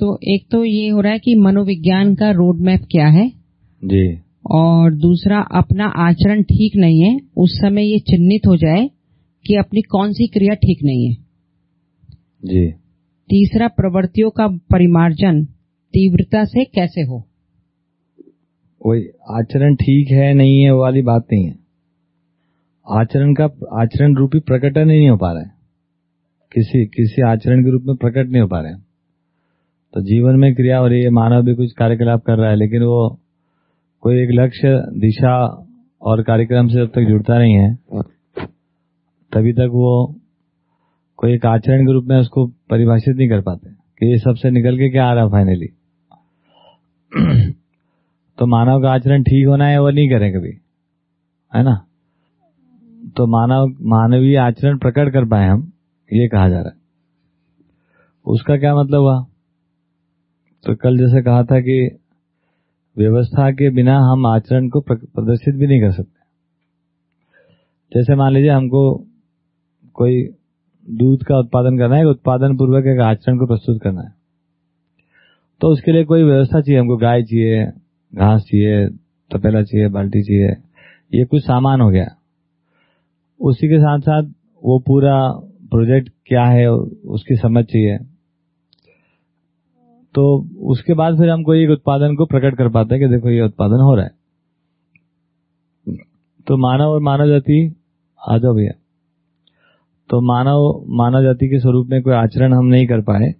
तो एक तो ये हो रहा है कि मनोविज्ञान का रोड मैप क्या है? जी। और दूसरा अपना आचरण ठीक नहीं है उस समय ये चिन्हित हो जाए कि अपनी कौन सी क्रिया ठीक नहीं है। जी। तीसरा प्रवृत्तियों का परिमार्जन तीव्रता से कैसे हो? वही आचरण ठीक है नहीं है वाली बात नहीं है। आचरण का आचरण रूपी प्रकटन ही नहीं हो पा रहा है। किसी किसी आचरण के रूप में प्रकट नहीं हो पा रहे हैं। तो जीवन में क्रिया हो रही है मानव भी कुछ कार्यकलाप कर रहा है, लेकिन वो कोई एक लक्ष्य, दिशा और कार्यक्रम से जब तक जुड़ता नहीं है। तभी तक वो कोई एक आचरण के रूप में उसको परिभाषित नहीं कर पाते कि ये सबसे निकल के क्या आ रहा है फाइनली तो मानव का आचरण ठीक होना है वो नहीं करें कभी, है ना? तो मानव, मानवीय आचरण प्रकट कर पाए हम, ये कहा जा रहा है। उसका क्या मतलब हुआ? तो कल जैसे कहा था कि व्यवस्था के बिना हम आचरण को प्रदर्शित भी नहीं कर सकते। जैसे मान लीजिए हमको कोई दूध का उत्पादन करना है उत्पादन पूर्वक एक आचरण को प्रस्तुत करना है। तो उसके लिए कोई व्यवस्था चाहिए, हमको गाय चाहिए, घास चाहिए, तपेला चाहिए, बाल्टी चाहिए, ये कुछ सामान हो गया। उसी के साथ साथ वो पूरा प्रोजेक्ट क्या है, उसकी समझ चाहिए। तो उसके बाद फिर हम कोई एक उत्पादन को प्रकट कर पाते हैं कि देखो ये उत्पादन हो रहा है। तो मानव और मानव जाति, आ जाओ भैया। तो मानव मानव जाति के स्वरूप में कोई आचरण हम नहीं कर पाए,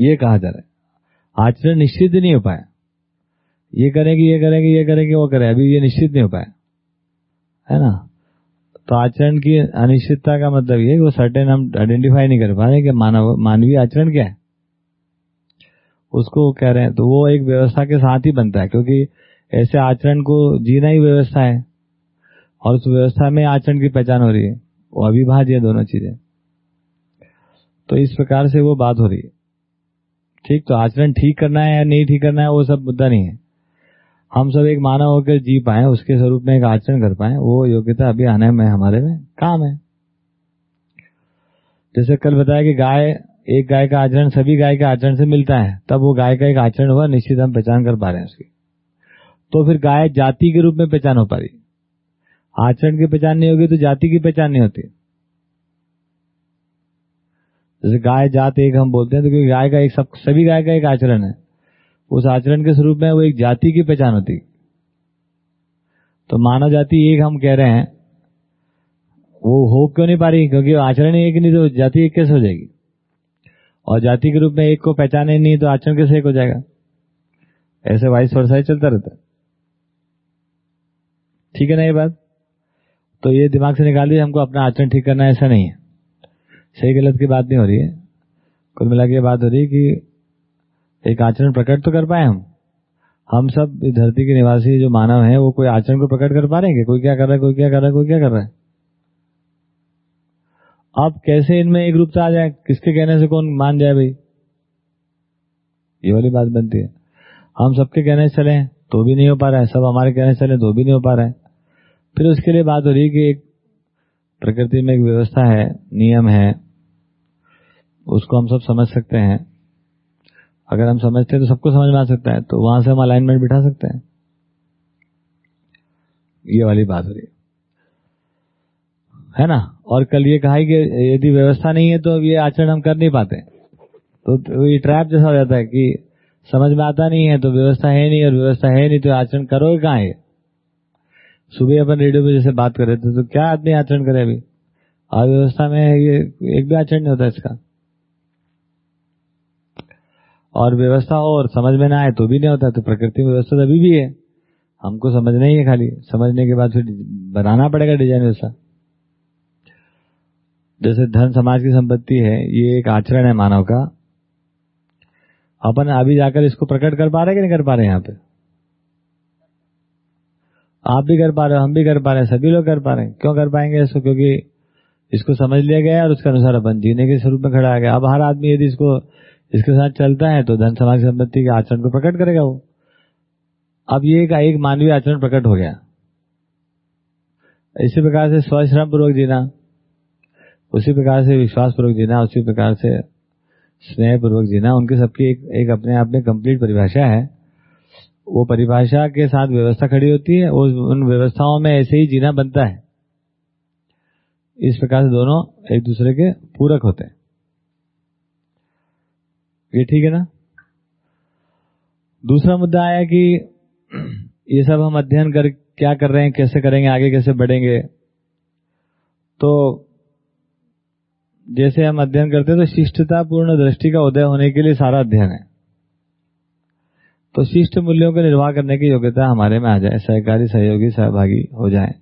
ये कहा जा रहा है। आचरण निश्चित नहीं हो पाया। ये करेंगे ये करेंगे ये करेंगे वो करें, अभी ये निश्चित नहीं हो पाया। है ना? तो आचरण की अनिश्चितता का मतलब ये वो सर्टेन हम आइडेंटिफाई नहीं कर पा रहे कि मानव, मानवीय आचरण क्या है। उसको कह रहे हैं तो वो एक व्यवस्था के साथ ही बनता है, क्योंकि ऐसे आचरण को जीना ही व्यवस्था है। और उस व्यवस्था में आचरण की पहचान हो रही है, वो अविभाज्य दोनों चीज़ें। तो इस प्रकार से वो बात हो रही है। ठीक तो आचरण ठीक करना है या नहीं ठीक करना है, वो सब मुद्दा नहीं है। हम सब एक मानव होकर जी पाए, उसके स्वरूप में एक आचरण कर पाए, वो योग्यता अभी आने में, हमारे में काम है। जैसे कल बताया कि गाय एक गाय का आचरण सभी गाय के आचरण से मिलता है, तब वो गाय का एक आचरण हुआ, निश्चित हम पहचान कर पा रहे हैं उसकी। तो फिर गाय जाति के रूप में पहचान हो पा रही। आचरण की पहचान नहीं होगी तो जाति की पहचान नहीं होती। जैसे गाय जात एक हम बोलते हैं तो क्योंकि गाय का एक सब, सभी गाय का एक आचरण है, उस आचरण के स्वरूप में वो एक जाति की पहचान होती। तो मानव जाति एक हम कह रहे हैं, वो हो क्यों नहीं पा रही? क्योंकि आचरण एक नहीं तो जाति एक कैसे हो जाएगी? और जाति के रूप में एक को पहचाने नहीं तो आचरण कैसे एक हो जाएगा? ऐसे वाइस वर्षा ही चलता रहता ठीक है ना ये बात? तो ये दिमाग से निकाल दिया हमको अपना आचरण ठीक करना ऐसा नहीं है। सही गलत की बात नहीं हो रही है। कुल मिला के बात हो रही है कि एक आचरण प्रकट तो कर पाए हम। हम सब धरती के निवासी जो मानव हैं, वो कोई आचरण को प्रकट कर पा रहे हैं कोई क्या कर रहा है, कोई क्या कर रहा है, कोई क्या कर रहा है? अब कैसे इनमें एक रूपता आ जाए? किसके कहने से कौन मान जाए भाई? ये वाली बात बनती है। हम सबके कहने से चले तो भी नहीं हो पा रहा है। सब हमारे कहने से चले तो भी नहीं हो पा रहा है। फिर उसके लिए बात हो रही है कि एक प्रकृति में एक व्यवस्था है, नियम है, उसको हम सब समझ सकते हैं। अगर हम समझते हैं तो सबको समझ में आ सकता है तो वहाँ से हम अलाइनमेंट बिठा सकते हैं। ये वाली बात हो रही है। है ना? और कल ये कहा कि यदि व्यवस्था नहीं है तो अब ये आचरण हम कर नहीं पाते। तो, ये ट्रैप जैसा हो जाता है कि समझ में आता नहीं है तो व्यवस्था है नहीं और व्यवस्था है नहीं तो आचरण करोगे कहाँ है? सुबह अपन रेडियो पे जैसे बात कर रहे थे तो क्या आदमी आचरण करे अभी? अव्यवस्था में ये एक भी आचरण नहीं होता इसका। और व्यवस्था हो और समझ में ना आए तो भी नहीं होता तो प्रकृति में व्यवस्था तो अभी भी है। हमको समझना ही है खाली। समझने के बाद फिर बनाना पड़ेगा डिज़ाइन वैसा जैसे धन समाज की संपत्ति है, ये एक आचरण है मानव का। अपन अभी जाकर इसको प्रकट कर पा रहे कि नहीं कर पा रहे यहाँ पे? आप भी कर पा रहे हो, हम भी कर पा रहे हैं, सभी लोग कर पा रहे हैं। क्यों कर पाएँगे इसको? क्योंकि इसको समझ लिया गया और उसके अनुसार अपन जीने के स्वरूप में खड़ा आ गया। अब हर आदमी यदि इसको, इसके साथ चलता है तो धन समाज संपत्ति के आचरण को प्रकट करेगा वो। अब ये का एक मानवीय आचरण प्रकट हो गया। इसी प्रकार से स्वश्रम पूर्वक जीना। उसी प्रकार से विश्वास पूर्वक जीना उसी प्रकार से स्नेह पूर्वक जीना उनके सबकी एक, एक अपने आप में कंप्लीट परिभाषा है। वो परिभाषा के साथ व्यवस्था खड़ी होती है वो उन व्यवस्थाओं में ऐसे ही जीना बनता है। इस प्रकार से दोनों एक दूसरे के पूरक होते हैं। ये ठीक है ना? दूसरा मुद्दा आया कि ये सब हम अध्ययन कर क्या कर रहे हैं कैसे करेंगे आगे कैसे बढ़ेंगे? तो जैसे हम अध्ययन करते हैं तो शिष्टता पूर्ण दृष्टि का उदय होने के लिए सारा अध्ययन है। तो शिष्ट मूल्यों का निर्वाह करने की योग्यता हमारे में आ जाए, सहकारी, सहयोगी, सहभागी हो जाए।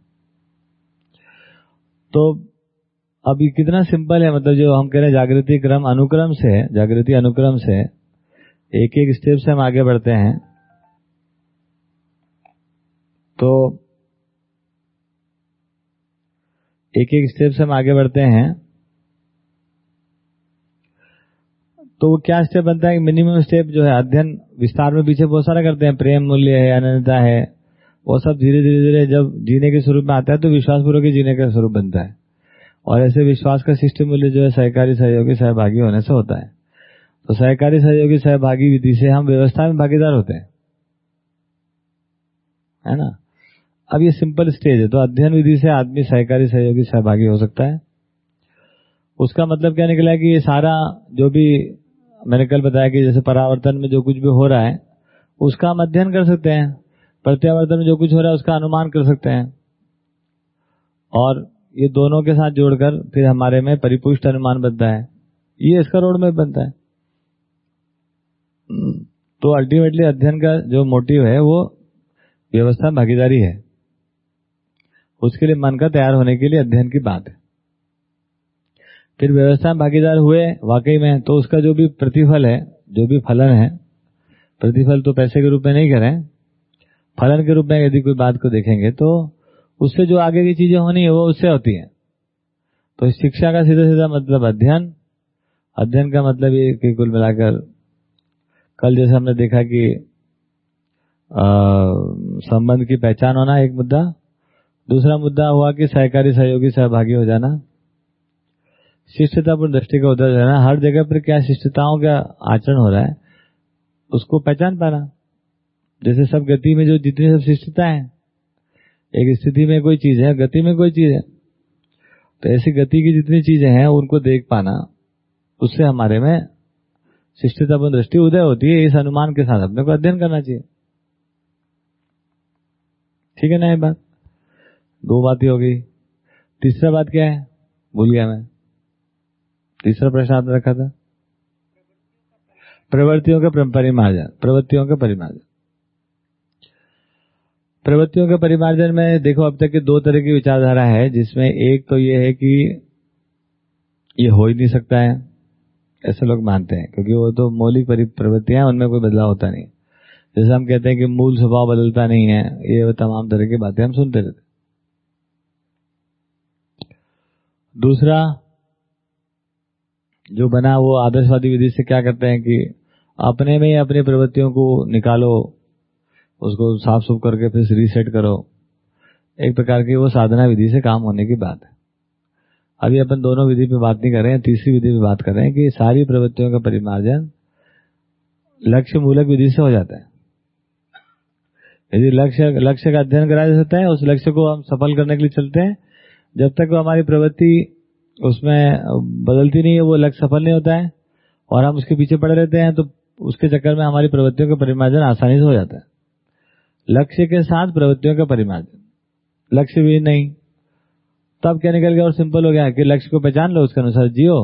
तो अब कितना सिंपल है मतलब जो हम कह रहे हैं, जागृति क्रम अनुक्रम से, जागृति अनुक्रम से एक एक स्टेप से हम आगे बढ़ते हैं। तो एक एक स्टेप से हम आगे बढ़ते हैं। तो वो क्या स्टेप बनता है? मिनिमम स्टेप जो है, अध्ययन, विस्तार में पीछे बहुत सारा करते हैं। प्रेम मूल्य है अनन्यता है, वो सब धीरे धीरे धीरे जब जीने के स्वरूप में आता है तो विश्वास पूर्वक ही जीने का स्वरूप बनता है। और ऐसे विश्वास का शिष्ट मूल्य जो है, सहकारी सहयोगी सहभागी होने से होता है। तो सहकारी सहयोगी सहभागी विधि से हम व्यवस्था में भागीदार होते हैं। है ना? अब ये सिंपल स्टेज है तो अध्ययन विधि से आदमी सहकारी सहयोगी सहभागी हो सकता है। उसका मतलब क्या निकला है कि ये सारा जो भी मैंने कल बताया कि जैसे परावर्तन में जो कुछ भी हो रहा है, उसका हम अध्ययन कर सकते हैं। प्रत्यावर्तन में जो कुछ हो रहा है, उसका अनुमान कर सकते हैं। और ये दोनों के साथ जोड़कर फिर हमारे में परिपुष्ट अनुमान बनता है। ये इसका रोड में बनता है। तो अल्टीमेटली अध्ययन का जो मोटिव है, वो व्यवस्था भागीदारी है। उसके लिए मन का तैयार होने के लिए अध्ययन की बात है। फिर व्यवस्था में भागीदार हुए वाकई में तो उसका जो भी प्रतिफल है, जो भी फलन है, प्रतिफल तो पैसे के रूप में नहीं करें फलन के रूप में यदि कोई बात को देखेंगे तो उससे जो आगे की चीज़ें होनी है, वो उससे होती है। तो शिक्षा का सीधा सीधा मतलब अध्ययन। अध्ययन का मतलब ये कि कुल मिलाकर कल जैसे हमने देखा कि संबंध की पहचान होना एक मुद्दा। दूसरा मुद्दा हुआ कि सहकारी सहयोगी सहभागी हो जाना। शिष्टतापूर्ण दृष्टि का उदय रहना, हर जगह पर क्या शिष्टताओं का आचरण हो रहा है, उसको पहचान पाना। जैसे सब गति में जो जितनी सब शिष्टता है, एक स्थिति में कोई चीज़ है, गति में कोई चीज़ है तो ऐसी गति की जितनी चीज़ें हैं, उनको देख पाना, उससे हमारे में शिष्टतापूर्ण दृष्टि उदय होती है, इस अनुमान के साथ अपने को अध्ययन करना चाहिए। ठीक है ना ये बात? दो बात ही हो गई। तीसरा बात क्या है? भूल गया मैं। तीसरा प्रश्न आपने रखा था? प्रवृत्तियों का परिमार्जन, प्रवृत्तियों का परिमार्जन। प्रवृत्तियों के परिमार्जन में देखो अब तक के दो तरह की विचारधारा है, जिसमें एक तो ये है कि ये हो ही नहीं सकता है। ऐसे लोग मानते हैं, क्योंकि वो तो मौलिक प्रवृत्तियाँ उनमें कोई बदलाव होता नहीं। जैसे हम कहते हैं कि मूल स्वभाव बदलता नहीं है, ये तमाम तरह की बातें हम सुनते रहते दूसरा जो बना वो आदर्शवादी विधि से क्या करते हैं कि अपने में ही अपनी प्रवृत्तियों को निकालो, उसको साफ़ सुफ करके फिर रीसेट करो। एक प्रकार की वो साधना विधि से काम होने की बात है। अभी अपन दोनों विधि पे बात नहीं कर रहे हैं, तीसरी विधि पे बात कर रहे हैं कि सारी प्रवृत्तियों का परिमार्जन लक्ष्य मूलक विधि से हो जाता है। यदि लक्ष्य लक्ष्य का अध्ययन कराया जा सकता है, उस लक्ष्य को हम सफल करने के लिए चलते हैं। जब तक वो हमारी प्रवृत्ति उसमें बदलती नहीं है, वो लक्ष्य सफल नहीं होता है, और हम उसके पीछे पड़े रहते हैं तो उसके चक्कर में हमारी प्रवृत्तियों का परिमार्जन आसानी से हो जाता है। लक्ष्य के साथ प्रवृत्तियों का परिमार्जन। लक्ष्य भी नहीं। तब क्या निकल गया और सिंपल हो गया कि लक्ष्य को पहचान लो उसके अनुसार, जियो।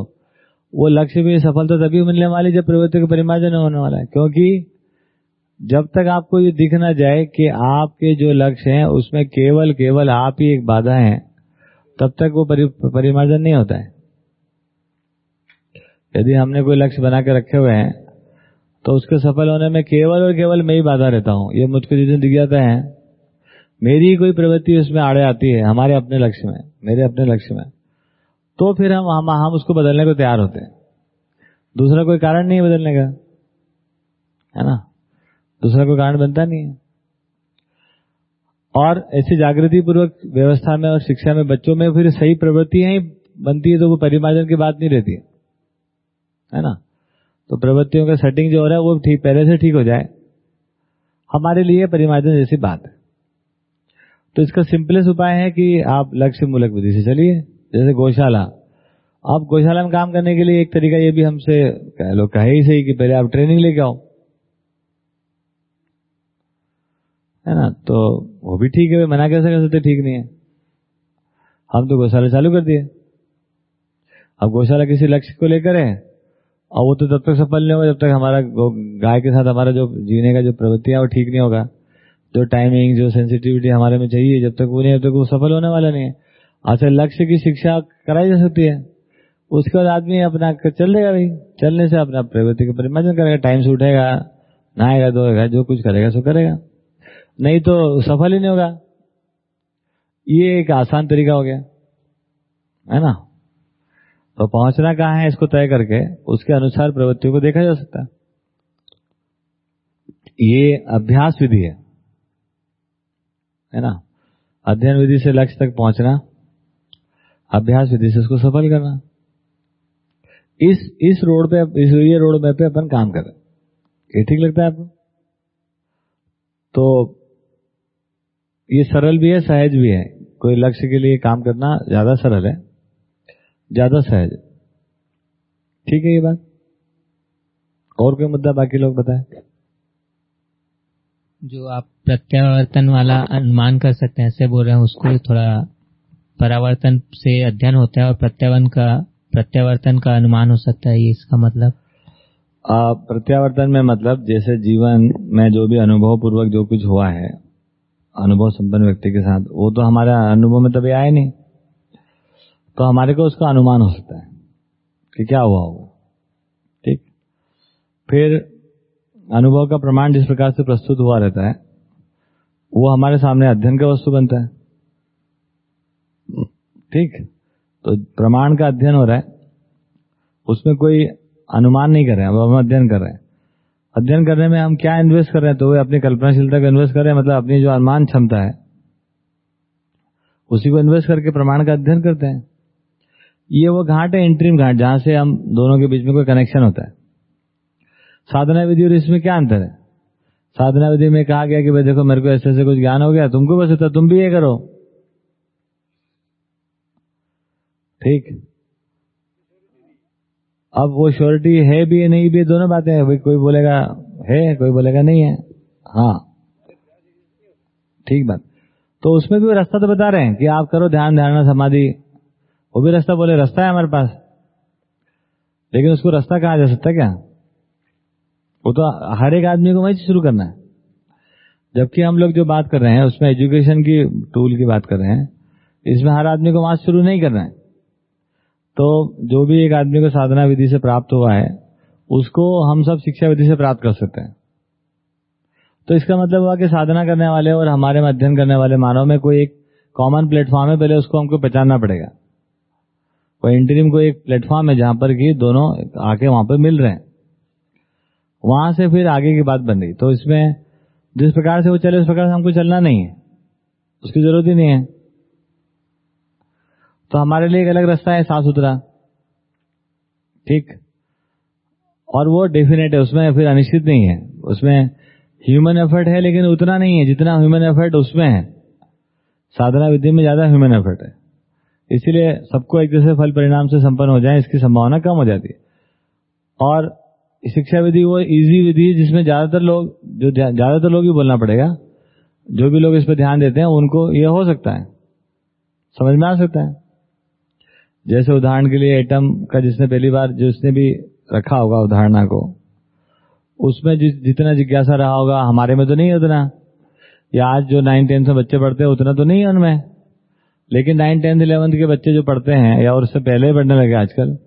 वो लक्ष्य भी सफलता तभी मिलने वाली जब प्रवृत्ति का परिमार्जन होने वाला है, क्योंकि जब तक आपको ये दिख ना जाए कि आपके जो लक्ष्य हैं, उसमें केवल केवल आप ही एक बाधा है। तब तक वो परि, परिमार्जन नहीं होता है। यदि हमने कोई लक्ष्य बना के रखे हुए हैं तो उसके सफल होने में केवल और केवल मैं ही बाधा रहता हूँ। ये मुझको जितनी जाता है मेरी कोई प्रवृत्ति उसमें आड़े आती है हमारे अपने लक्ष्य में मेरे अपने लक्ष्य में। तो फिर हम हम, हम उसको बदलने को तैयार होते हैं। दूसरा कोई कारण नहीं है बदलने का है ना? दूसरा कोई कारण बनता नहीं है। और ऐसी जागृति पूर्वक व्यवस्था में और शिक्षा में बच्चों में फिर सही प्रवृत्तियाँ ही बनती है तो वो परिमार्जन की बात नहीं रहती। है ना? तो प्रवृत्तियों का सेटिंग जो हो रहा है वो ठीक, पहले से ठीक हो जाए। हमारे लिए परिमार्जन जैसी बात है। तो इसका सिंपलेस्ट उपाय है कि आप लक्ष्य मूलक विधि से चलिए, जैसे गौशाला। आप गौशाला में काम करने के लिए एक तरीका ये भी हमसे कह लो, कहे ही सही कि पहले आप ट्रेनिंग लेके आओ। है ना? तो वो भी ठीक है मना कैसे कर सकते? ठीक नहीं है। हम तो गौशाला चालू कर दिए। अब गौशाला किसी लक्ष्य को लेकर है, और वो तो तब तक सफल नहीं होगा जब तक हमारा गाय के साथ हमारा जो जीने का जो प्रवृत्ति है, वो ठीक नहीं होगा। जो टाइमिंग जो सेंसिटिविटी हमारे में चाहिए, जब तक वो नहीं जब तक वो सफल होने वाला नहीं है। अच्छा लक्ष्य की शिक्षा कराई जा सकती है। उसके बाद आदमी अपना चल देगा भाई। चलने से अपना प्रवृत्ति का परिमार्जन करेगा टाइम से उठेगा, नहाएगा, धोएगा, जो कुछ करेगा, सो करेगा। नहीं तो सफल ही नहीं होगा। ये एक आसान तरीका हो गया, है ना? तो पहुँचना कहाँ है इसको तय करके, उसके अनुसार प्रवृत्तियों को देखा जा सकता है। ये अभ्यास विधि है है ना? अध्ययन विधि से लक्ष्य तक पहुँचना, अभ्यास विधि से उसको सफल करना। इस इस रोड पे, इस ये रोड मैप पे अपन काम कर ये ठीक लगता है आपको? तो ये सरल भी है सहज भी है। कोई लक्ष्य के लिए काम करना ज़्यादा सरल है। ज़्यादा सहज। ठीक है ये बात? और कोई मुद्दा बाकी लोग बताएँ? जो आप प्रत्यावर्तन वाला अनुमान कर सकते हैं ऐसे बोल रहे हैं उसको थोड़ा परावर्तन से अध्ययन होता है और प्रत्यावर्तन का प्रत्यावर्तन का अनुमान हो सकता है ये इसका मतलब? प्रत्यावर्तन में मतलब जैसे जीवन में जो भी अनुभव पूर्वक जो कुछ हुआ है अनुभव संपन्न व्यक्ति के साथ, वो तो हमारे अनुभव में तभी आए नहीं। तो हमारे को उसका अनुमान हो सकता है कि क्या हुआ होगा ठीक? फिर अनुभव का प्रमाण जिस प्रकार से प्रस्तुत हुआ रहता है, वो हमारे सामने अध्ययन का वस्तु बनता है। ठीक? तो प्रमाण का अध्ययन हो रहा है, उसमें कोई अनुमान नहीं कर रहे हैं, अब हम अध्ययन कर रहे हैं। अध्ययन करने में हम क्या इन्वेस्ट कर रहे हैं तो वे अपनी कल्पनाशीलता को इन्वेस्ट कर रहे हैं मतलब अपनी जो अनुमान क्षमता है। उसी को इन्वेस्ट करके प्रमाण का अध्ययन करते हैं। ये वो घाट है इंट्रीम घाट, जहाँ से हम दोनों के बीच में कोई कनेक्शन होता है। साधना विधि और इसमें क्या अंतर है? साधना विधि में कहा गया कि भाई देखो, मेरे को ऐसे ऐसे कुछ ज्ञान हो गया, तुमको बस होता तुम भी ये करो। ठीक। अब वो श्योरिटी है भी है नहीं भी है दोनों बातें हैं। भाई, कोई बोलेगा है, कोई बोलेगा नहीं है। हाँ। ठीक बात। तो उसमें भी वो रास्ता तो बता रहे हैं कि आप करो ध्यान धारणा समाधि। वो भी रास्ता बोले, रास्ता है हमारे पास। लेकिन उसको रास्ता कहा जा सकता क्या? वो तो हर एक आदमी को वही शुरू करना है। जबकि हम लोग जो बात कर रहे हैं, उसमें एजुकेशन की टूल की बात कर रहे हैं, इसमें हर आदमी को वहाँ शुरू नहीं करना है। तो जो भी एक आदमी को साधना विधि से प्राप्त हुआ है, उसको हम सब शिक्षा विधि से प्राप्त कर सकते हैं। तो इसका मतलब हुआ कि साधना करने वाले और हमारे में अध्ययन करने वाले मानव में कोई एक कॉमन प्लेटफॉर्म है, पहले उसको हमको पहचानना पड़ेगा। कोई इंटरिम को एक प्लेटफॉर्म है जहाँ पर कि दोनों आके वहाँ पर मिल रहे हैं। वहाँ से फिर आगे की बात बन रही। तो इसमें जिस प्रकार से वो चले, उस प्रकार से हमको चलना नहीं है। उसकी ज़रूरत ही नहीं है। तो हमारे लिए एक अलग रास्ता है साफ़ सुथरा। ठीक? और वो डेफिनेट है, उसमें फिर अनिश्चित नहीं है। उसमें ह्यूमन एफर्ट है, लेकिन उतना नहीं है जितना ह्यूमन एफर्ट उसमें है। साधना विधि में ज़्यादा ह्यूमन एफर्ट है। इसीलिए सबको एक जैसे फल परिणाम से संपन्न हो जाए, इसकी संभावना कम हो जाती है। और शिक्षा विधि वो इजी विधि है जिसमें ज़्यादातर लोग, जो ज़्यादातर लोग ही बोलना पड़ेगा। जो भी लोग इस पर ध्यान देते हैं, उनको ये हो सकता है। समझ में आ सकता है? जैसे उदाहरण के लिए एटम का जिसने पहली बार, जिसने भी रखा होगा उदाहरणा को, उसमें जिस, जितना जिज्ञासा रहा होगा, हमारे में तो नहीं उतना। या आज जो नाइन टेंथ में बच्चे पढ़ते हैं, उतना तो नहीं है उनमें। लेकिन नाइन टेंथ इलेवंथ के बच्चे जो पढ़ते हैं, या और उससे पहले पढ़ने लगे आजकल,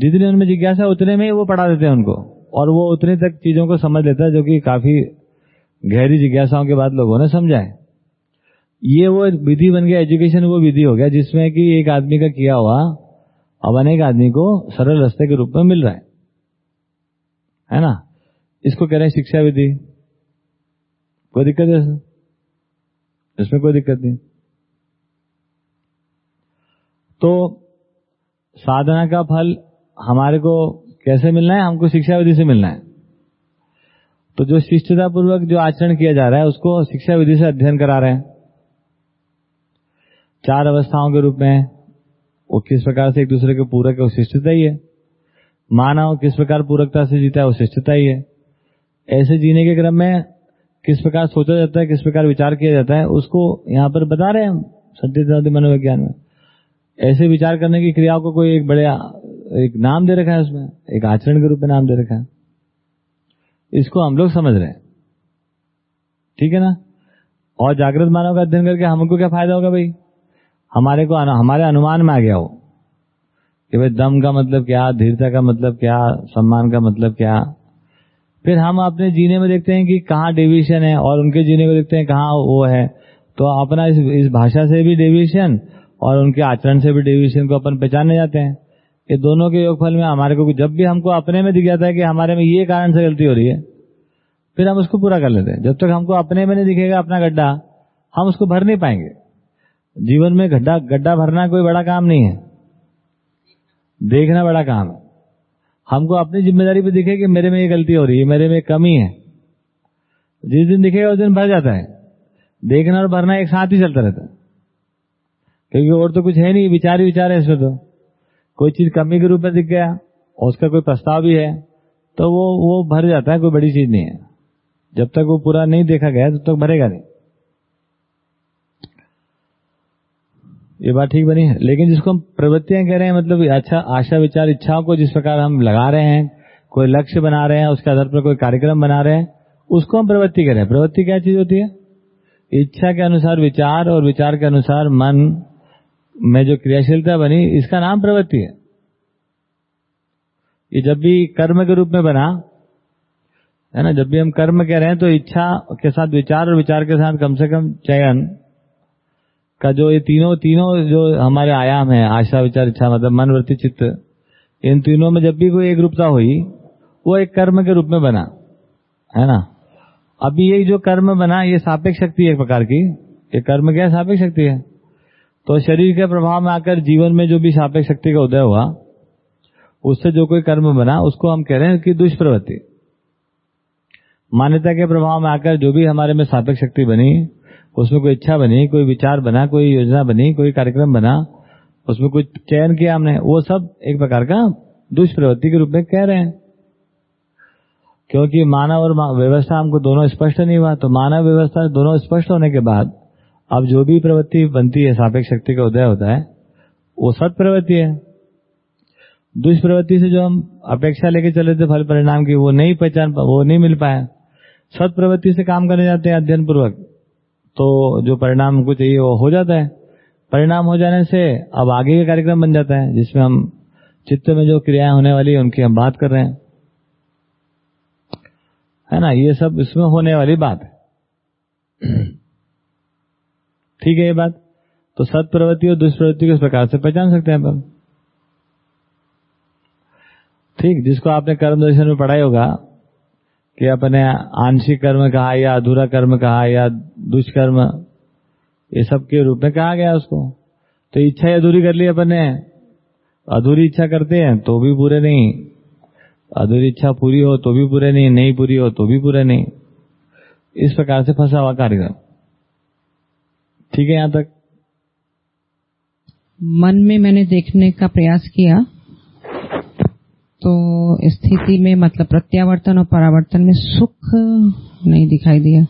जितनी उनमें जिज्ञासा उतने में ही वो पढ़ा देते हैं उनको। और वो उतने तक चीज़ों को समझ लेता है, जो कि काफ़ी गहरी जिज्ञासाओं के बाद लोगों ने समझा है। ये वो विधि बन गया एजुकेशन वो विधि हो गया, जिसमें कि एक आदमी का किया हुआ, अब अनेक आदमी को सरल रास्ते के रूप में मिल रहा है। है ना? इसको कह रहे हैं शिक्षा विधि। कोई दिक्कत है इसमें? कोई दिक्कत नहीं। तो साधना का फल हमारे को कैसे मिलना है? हमको शिक्षा विधि से मिलना है। तो जो शिष्टता पूर्वक जो आचरण किया जा रहा है, उसको शिक्षा विधि से अध्ययन करा रहे हैं। चार अवस्थाओं के रूप में वो किस प्रकार से एक दूसरे के पूरक है, वो शिष्टता ही है। मानव किस प्रकार पूरकता से जीता है, वो शिष्टता ही है। ऐसे जीने के क्रम में किस प्रकार सोचा जाता है, किस प्रकार विचार किया जाता है, उसको यहाँ पर बता रहे हैं हम सत्य मनोविज्ञान में। ऐसे विचार करने की क्रियाओं को कोई एक बड़े एक नाम दे रखा है उसमें, एक आचरण के रूप में नाम दे रखा है। इसको हम लोग समझ रहे हैं। ठीक है ना? और जागृत मानव का अध्ययन करके हमको क्या फ़ायदा होगा भाई? हमारे को हमारे अनुमान में आ गया हो कि भाई दम का मतलब क्या धीरता का मतलब क्या सम्मान का मतलब क्या? फिर हम अपने जीने में देखते हैं कि कहाँ डेविएशन है और उनके जीने को देखते हैं कहाँ वो है। तो अपना इस, इस भाषा से भी डेविएशन और उनके आचरण से भी डेविएशन को अपन पहचानने जाते हैं। ये दोनों के योगफल में हमारे को जब भी हमको अपने में दिख जाता है कि हमारे में ये कारण से गलती हो रही है फिर हम उसको पूरा कर लेते हैं। जब तक हमको अपने में नहीं दिखेगा अपना गड्ढा हम उसको भर नहीं पाएँगे। जीवन में गड्ढा गड्ढा भरना कोई बड़ा काम नहीं है। देखना बड़ा काम है। हमको अपनी ज़िम्मेदारी पे दिखे कि मेरे में ये गलती हो रही है मेरे में कमी है। जिस दिन दिखेगा, उस दिन भर जाता है। देखना और भरना एक साथ ही चलता रहता है। क्योंकि और तो कुछ है नहीं, विचार ही विचार है इसमें तो। कोई चीज़ कमी के रूप में दिख गया और उसका कोई प्रस्ताव भी है तो वो वो भर जाता है, कोई बड़ी चीज़ नहीं है। जब तक वो पूरा नहीं देखा गया, तब तो तक भरेगा नहीं। ये बात ठीक बनी है। लेकिन जिसको हम प्रवृत्तियाँ कह रहे हैं मतलब अच्छा आशा, विचार, इच्छाओं को जिस प्रकार हम लगा रहे हैं, कोई लक्ष्य बना रहे हैं, उसके आधार पर कोई कार्यक्रम बना रहे हैं, उसको हम प्रवृत्ति कह रहे हैं। प्रवृत्ति क्या चीज़ होती है? इच्छा के अनुसार विचार और विचार के अनुसार मन में जो क्रियाशीलता बनी, इसका नाम प्रवृत्ति है। ये जब भी कर्म के रूप में बना, है ना, जब भी हम कर्म कह रहे हैं तो इच्छा के साथ विचार और विचार के साथ कम से कम चयन का जो ये तीनों तीनों जो हमारे आयाम है, आशा, विचार, इच्छा मतलब मन, वृत्ति, चित्त, इन तीनों में जब भी कोई एक रूपता हुई, वो एक कर्म के रूप में बना, है ना? अभी ये जो कर्म बना, ये सापेक्ष शक्ति एक प्रकार की, ये कर्म क्या सापेक्ष शक्ति है? तो शरीर के प्रभाव में आकर जीवन में जो भी सापेक्ष शक्ति का उदय हुआ, उससे जो कोई कर्म बना, उसको हम कह रहे हैं कि दुष्प्रवृत्ति। मान्यता के प्रभाव में आकर जो भी हमारे में सापेक्ष शक्ति बनी उसमें कोई इच्छा बनी, कोई विचार बना, कोई योजना बनी, कोई कार्यक्रम बना, उसमें कोई चयन किया हमने, वो सब एक प्रकार का दुष्प्रवृत्ति के रूप में कह रहे हैं। क्योंकि मानव और व्यवस्था हमको दोनों स्पष्ट नहीं हुआ तो मानव व्यवस्था दोनों स्पष्ट होने के बाद, अब जो भी प्रवृत्ति बनती है, सापेक्ष शक्ति का उदय होता है, वो सत प्रवृत्ति है। दुष्प्रवृत्ति से जो हम अपेक्षा लेके चले थे, फल परिणाम की, वो नहीं पहचान, वो नहीं मिल पाया। सत प्रवृत्ति से काम करने जाते हैं अध्ययन पूर्वक तो जो परिणाम हमको चाहिए वो हो जाता है। परिणाम हो जाने से अब आगे का कार्यक्रम बन जाता है, जिसमें हम चित्त में जो क्रियाएँ होने वाली है, उनकी हम बात कर रहे हैं। है ना? ये सब इसमें होने वाली बात है। ठीक है ये बात? तो सत प्रवृत्ति और दुष्प्रवृत्ति को इस प्रकार से पहचान सकते हैं अपन ठीक, जिसको आपने कर्म दर्शन में पढ़ाई होगा कि अपने आंशिक कर्म कहा या अधूरा कर्म कहा या दुष्कर्म, ये सब के रूप में कहा गया उसको। तो इच्छा अधूरी कर ली अपने। अधूरी इच्छा करते हैं तो भी पूरे नहीं। अधूरी इच्छा पूरी हो तो भी पूरे नहीं। नहीं पूरी हो तो भी पूरे नहीं। इस प्रकार से फंसा हुआ कार्यक्रम। ठीक है यहाँ तक? मन में मैंने देखने का प्रयास किया। तो स्थिति में मतलब प्रत्यावर्तन और परावर्तन में सुख नहीं दिखाई दिया।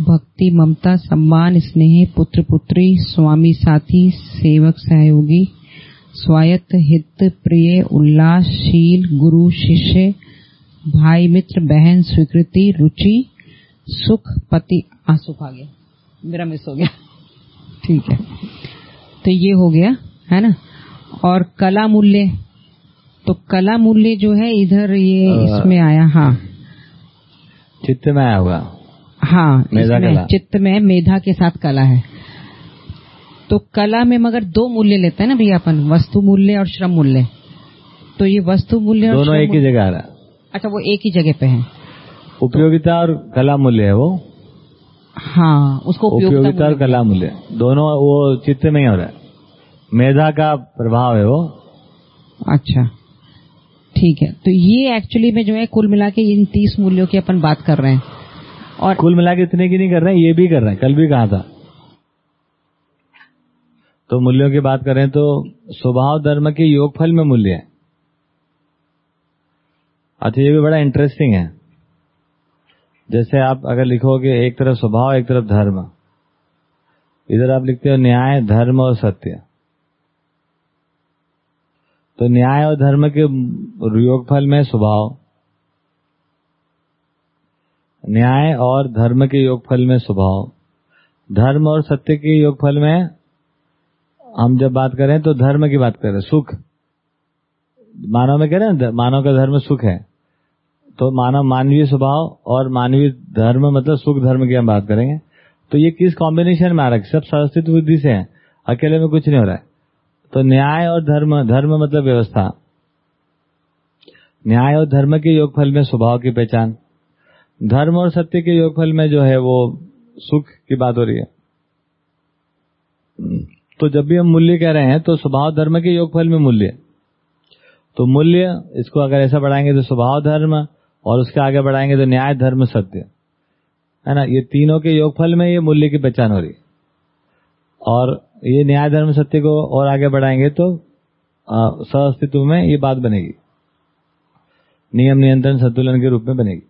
भक्ति, ममता, सम्मान, स्नेह, पुत्र, पुत्री, स्वामी, साथी, सेवक, सहयोगी, स्वायत्त, हित, प्रिय उल्लासशील गुरु, शिष्य, भाई, मित्र, बहन, स्वीकृति, रुचि, सुख, पति आ सुख आ गया। मेरा मिस हो गया। ठीक है। तो ये हो गया, है ना? और कला मूल्य तो कला मूल्य जो है इधर ये इसमें आया हाँ। चित्त में आया होगा। हाँ मेधा इसमें कला। चित्त में मेधा के साथ कला है। तो कला में मगर दो मूल्य लेते हैं ना भैया अपन वस्तु मूल्य और श्रम मूल्य। तो ये वस्तु मूल्य और दोनों एक ही जगह आ रहा है। अच्छा वो एक ही जगह पे है। उपयोगिता और कला मूल्य है वो। हाँ उसको उपयोगिता और कला मूल्य। दोनों वो चित्त में ही हो रहा है। मेधा का प्रभाव है वो। अच्छा। ठीक है। तो ये एक्चुअली में जो है कुल मिला के इन तीस मूल्यों की अपन बात कर रहे हैं। और कुल मिला के इतने की नहीं कर रहे हैं, ये भी कर रहे हैं। कल भी कहा था। तो मूल्यों की बात करें तो स्वभाव धर्म के योगफल में मूल्य है। अच्छा ये भी बड़ा इंटरेस्टिंग है। जैसे आप अगर लिखोगे एक तरफ़ स्वभाव, एक तरफ़ धर्म। इधर आप लिखते हो न्याय, धर्म और सत्य। तो न्याय और धर्म के योगफल में स्वभाव। न्याय और धर्म के योगफल में स्वभाव। धर्म और सत्य के योगफल में हम जब बात करें तो धर्म की बात करें, सुख। मानव में कह रहे हैं मानव का धर्म सुख है। तो मानव मानवीय स्वभाव और मानवीय धर्म मतलब सुख धर्म की हम बात करेंगे। तो ये किस कॉम्बिनेशन में आ रहा है? सब सरस्वती बुद्धि से है। अकेले में कुछ नहीं हो रहा है। तो न्याय और धर्म धर्म मतलब व्यवस्था। न्याय और धर्म के योगफल में स्वभाव की पहचान। धर्म और सत्य के योगफल में जो है वो सुख की बात हो रही है। तो जब भी हम मूल्य कह रहे हैं तो स्वभाव धर्म के योगफल में मूल्य। तो मूल्य, इसको अगर ऐसा बढ़ाएँगे तो स्वभाव धर्म, और उसके आगे बढ़ाएँगे तो न्याय, धर्म, सत्य। है ना? ये तीनों के योगफल में ये मूल्य की पहचान हो रही और ये न्याय धर्म सत्य को और आगे बढ़ाएँगे तो सहअस्तित्व में ये बात बनेगी। नियम नियंत्रण संतुलन के रूप में बनेगी।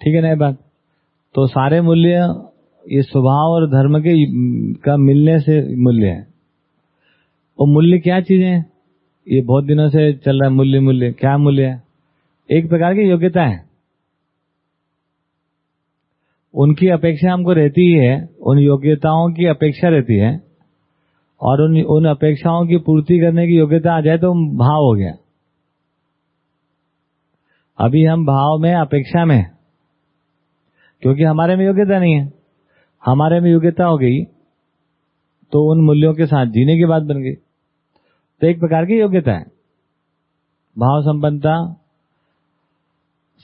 ठीक है ना ये बात? तो सारे मूल्य, ये स्वभाव और धर्म के का मिलने से मूल्य है। और मूल्य क्या चीज़ें हैं? ये बहुत दिनों से चल रहा है मूल्य मूल्य। क्या मूल्य है? एक प्रकार की योग्यता है। उनकी अपेक्षा हमको रहती ही है, उन योग्यताओं की अपेक्षा रहती है, और उन उन अपेक्षाओं की पूर्ति करने की योग्यता आ जाए तो भाव हो गया। अभी हम भाव में, अपेक्षा में क्योंकि हमारे में योग्यता नहीं है। हमारे में योग्यता हो गई तो उन मूल्यों के साथ जीने की बात बन गई। तो एक प्रकार की योग्यता है। भाव संपन्नता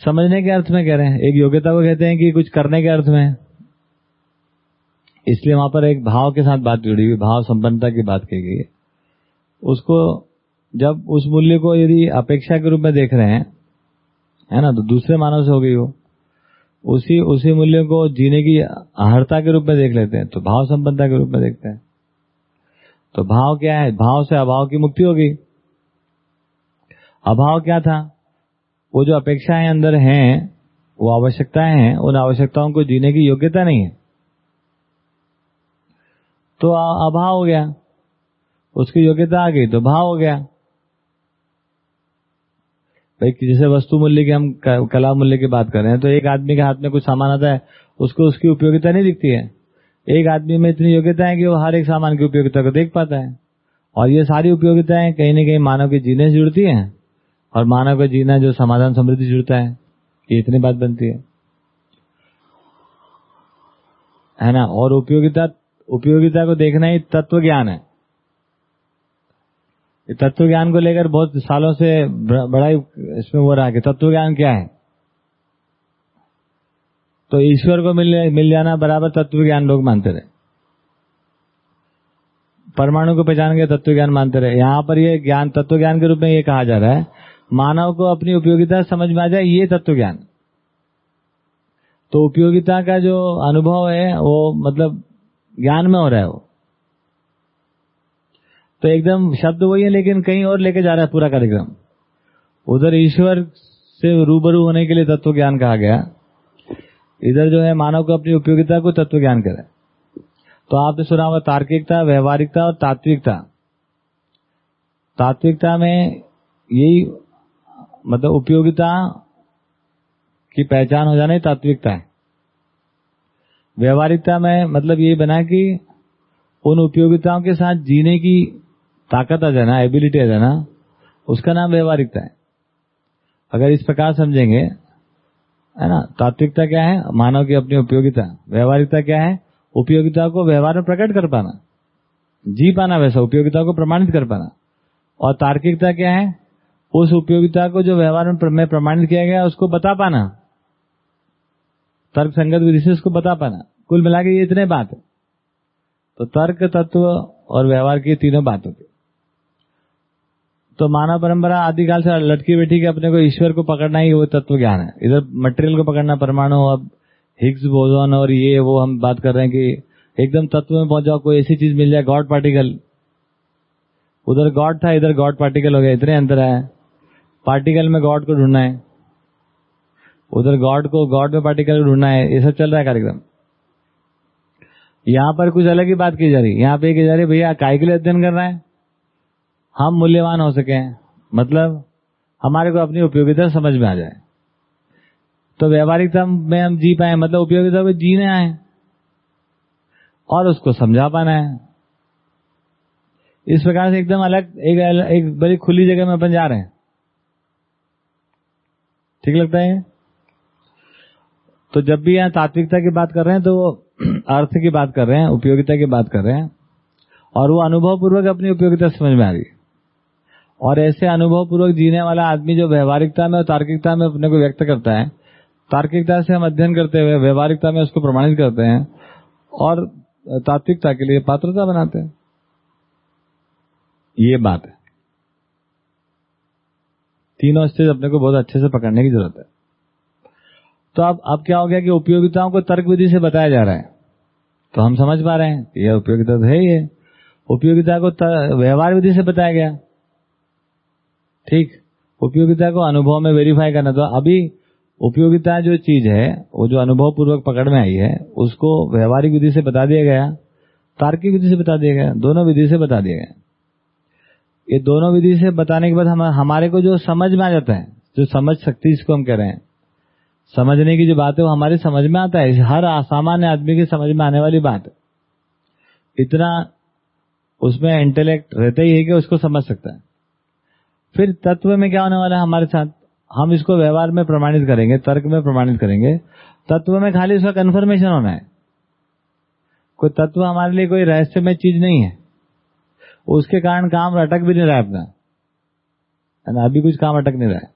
समझने के अर्थ में कह रहे हैं। एक योग्यता को कहते हैं कि कुछ करने के अर्थ में। इसलिए वहाँ पर एक भाव के साथ बात जुड़ी हुई, भाव संपन्नता की बात कही गई है। उसको जब उस मूल्य को यदि अपेक्षा के रूप में देख रहे हैं, है ना तो दूसरे मानव से हो गई हो उसी उसी मूल्य को जीने की आहरता के रूप में देख लेते हैं तो भाव संपन्नता के रूप में देखते हैं। तो भाव क्या है? भाव से अभाव की मुक्ति होगी अभाव क्या था? वो जो अपेक्षाएँ अंदर हैं, वो आवश्यकताएँ हैं, उन आवश्यकताओं को जीने की योग्यता नहीं है। तो अभाव हो गया। उसकी योग्यता आ गई तो भाव हो गया। भाई, जैसे वस्तु मूल्य की हम कला मूल्य की बात कर रहे हैं तो एक आदमी के हाथ में कुछ सामान आता है, उसको उसकी उपयोगिता नहीं दिखती है। एक आदमी में इतनी योग्यता है कि वो हर एक सामान की उपयोगिता को देख पाता है। और ये सारी उपयोगिताएँ कहीं ना कहीं मानव के जीने से जुड़ती हैं। और मानव का जीना जो समाधान समृद्धि जुड़ता है, ये इतनी बात बनती है। है ना? और उपयोगिता उपयोगिता को देखना ही तत्व ज्ञान है। तत्व ज्ञान को लेकर बहुत सालों से बड़ा ही इसमें हो रहा है कि तत्व ज्ञान क्या है? तो ईश्वर को मिल मिल जाना बराबर तत्व ज्ञान लोग मानते रहे। परमाणु को पहचान के तत्व ज्ञान मानते रहे। यहाँ पर ये ज्ञान तत्व ज्ञान के रूप में ये कहा जा रहा है मानव को अपनी उपयोगिता समझ में आ जाए, ये तत्व ज्ञान तो उपयोगिता का जो अनुभव है, वो मतलब ज्ञान में हो रहा है वो। तो एकदम शब्द वही है, लेकिन कहीं और लेके जा रहा है पूरा कार्यक्रम। उधर ईश्वर से रूबरू होने के लिए तत्व ज्ञान कहा गया। इधर जो है, मानव को अपनी उपयोगिता को तत्व ज्ञान करे। तो आपने सुना होगा तार्किकता, व्यवहारिकता और तात्विकता। तात्विकता में यही मतलब उपयोगिता की पहचान हो जाना ही तात्विकता है। व्यवहारिकता में मतलब ये बना कि उन उपयोगिताओं के साथ जीने की ताकत आ जाना एबिलिटी आ जाना, उसका नाम व्यवहारिकता है। अगर इस प्रकार समझेंगे, है ना, तात्विकता क्या है? मानव की अपनी उपयोगिता। व्यवहारिकता क्या है? उपयोगिता को व्यवहार में प्रकट कर पाना। जी पाना वैसा, उपयोगिता को प्रमाणित कर पाना। और तार्किकता क्या है? उस उपयोगिता को जो व्यवहार में प्रमाणित किया गया, उसको बता पाना। तर्क संगत विधि से उसको बता पाना। कुल मिला के ये इतने बात है। तो तर्क तत्व और व्यवहार की तीनों बात होती तो मानव परंपरा आदिकाल से लटकी बैठी के अपने को ईश्वर को पकड़ना ही वो तत्व ज्ञान है। इधर मटेरियल को पकड़ना परमाणु, अब हिग्स बोजोन और ये, वो हम बात कर रहे हैं कि एकदम तत्व में पहुँच जाओ, कोई ऐसी चीज़ मिल जाए गॉड पार्टिकल उधर गॉड था, इधर गॉड पार्टिकल हो गया, इतने अंतर है। पार्टिकल में गॉड को ढूंढना है। उधर गॉड को गॉड में पार्टिकल को ढूंढना है। ये सब चल रहा है कार्यक्रम। यहाँ पर कुछ अलग ही बात की जा रही है। यहाँ पे की जा रही है, भैया, काय के लिए अध्ययन कर रहे हैं? हम मूल्यवान हो सके मतलब हमारे को अपनी उपयोगिता समझ में आ जाए। तो व्यवहारिकता में हम जी पाए मतलब उपयोगिता में जीने आए और उसको समझा पाना है। इस प्रकार से एकदम अलग, एक एक बड़ी खुली जगह में अपन जा रहे हैं। ठीक लगता है? तो जब भी यहाँ तात्विकता की बात कर रहे हैं तो वो अर्थ की बात कर रहे हैं, उपयोगिता की बात कर रहे हैं, और वो अनुभव पूर्वक अपनी उपयोगिता समझ में आ रही और ऐसे अनुभव पूर्वक जीने वाला आदमी जो व्यवहारिकता में और तार्किकता में अपने को व्यक्त करता है, तार्किकता से हम अध्ययन करते हुए, व्यवहारिकता में उसको प्रमाणित करते हैं, और तात्विकता के लिए पात्रता बनाते हैं। ये बात है। तीनों स्टेज अपने को बहुत अच्छे से पकड़ने की ज़रूरत है। तो अब अब क्या हो गया कि उपयोगिताओं को तर्क विधि से बताया जा रहा है? तो हम समझ पा रहे हैं ये उपयोगिता तो है ही है। उपयोगिता को व्यवहार विधि से बताया गया। ठीक। उपयोगिता को अनुभव में वेरीफाई करना। तो अभी उपयोगिता जो चीज़ है, वो जो अनुभव पूर्वक पकड़ में आई है, उसको व्यवहारिक विधि से बता दिया गया, तार्किक विधि से बता दिया गया, दोनों विधि से बता दिया गया। ये दोनों विधि से बताने के बाद हम, हमारे को जो समझ में आ जाता है, जो समझ सकती है इसको हम कह रहे हैं, समझने की जो बात है वो हमारी समझ में आता है। हर सामान्य आदमी की समझ में आने वाली बात। इतना उसमें इंटेलेक्ट रहता ही है कि उसको समझ सकता है। फिर तत्व में क्या होने वाला है हमारे साथ? हम इसको व्यवहार में प्रमाणित करेंगे, तर्क में प्रमाणित करेंगे। तत्व में खाली उसका कन्फर्मेशन होना है। कोई तत्व हमारे लिए कोई रहस्यमय चीज़ नहीं है। उसके कारण काम अटक भी नहीं रहा है अपना अभी कुछ काम अटक नहीं रहा है।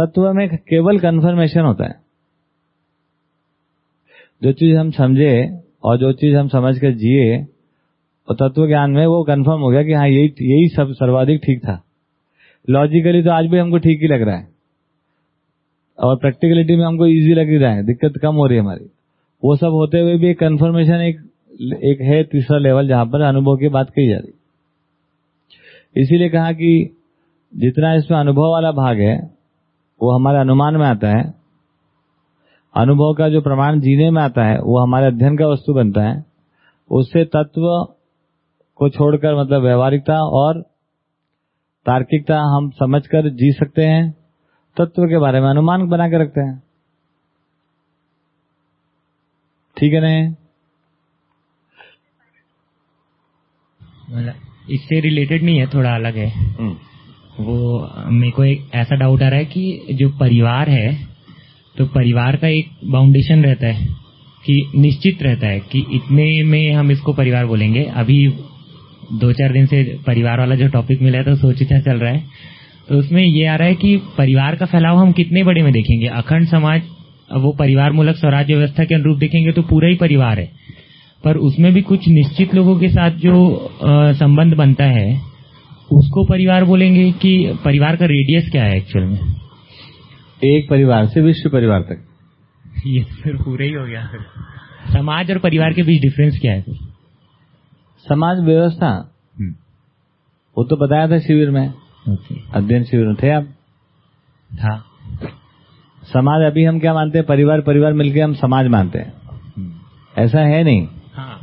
तत्व में केवल कन्फर्मेशन होता है। जो चीज़ हम समझे और जो चीज़ हम समझ कर जिए, और तत्व ज्ञान में वो कंफर्म हो गया कि हाँ यही यही सब सर्वाधिक ठीक था। लॉजिकली तो आज भी हमको ठीक ही लग रहा है। और प्रैक्टिकलिटी में हमको इजी लग ही रहा है। दिक्कत कम हो रही है हमारी। वो सब होते हुए भी एक कन्फर्मेशन एक एक है तीसरा लेवल जहाँ पर अनुभव की बात कही जा रही। इसीलिए कहा कि जितना इसमें अनुभव वाला भाग है, वो हमारे अनुमान में आता है। अनुभव का जो प्रमाण जीने में आता है, वो हमारे अध्ययन का वस्तु बनता है। उससे तत्व को छोड़कर मतलब व्यवहारिकता और तार्किकता हम समझकर जी सकते हैं, तत्व के बारे में अनुमान बना के रखते हैं। ठीक है नहीं इससे रिलेटेड नहीं है थोड़ा अलग है। वो मेरे को एक ऐसा डाउट आ रहा है कि जो परिवार है तो परिवार का एक बाउंडेशन रहता है कि निश्चित रहता है कि इतने में हम इसको परिवार बोलेंगे। अभी दो चार दिन से परिवार वाला जो टॉपिक मिला है तो सोच विचार चल रहा है। तो उसमें ये आ रहा है कि परिवार का फैलाव हम कितने बड़े में देखेंगे? अखंड समाज वो परिवार मूलक स्वराज व्यवस्था के अनुरूप देखेंगे तो पूरा ही परिवार है। पर उसमें भी कुछ निश्चित लोगों के साथ जो संबंध बनता है उसको परिवार बोलेंगे कि परिवार का रेडियस क्या है एक्चुअल में? एक परिवार से विश्व परिवार तक। ये फिर पूरा ही हो गया। फिर समाज और परिवार के बीच डिफरेंस क्या है? फिर समाज व्यवस्था। वो तो बताया था शिविर में। अध्ययन शिविर में थे आप। हाँ। समाज अभी हम क्या मानते हैं? परिवार परिवार मिलके हम समाज मानते हैं। ऐसा है नहीं।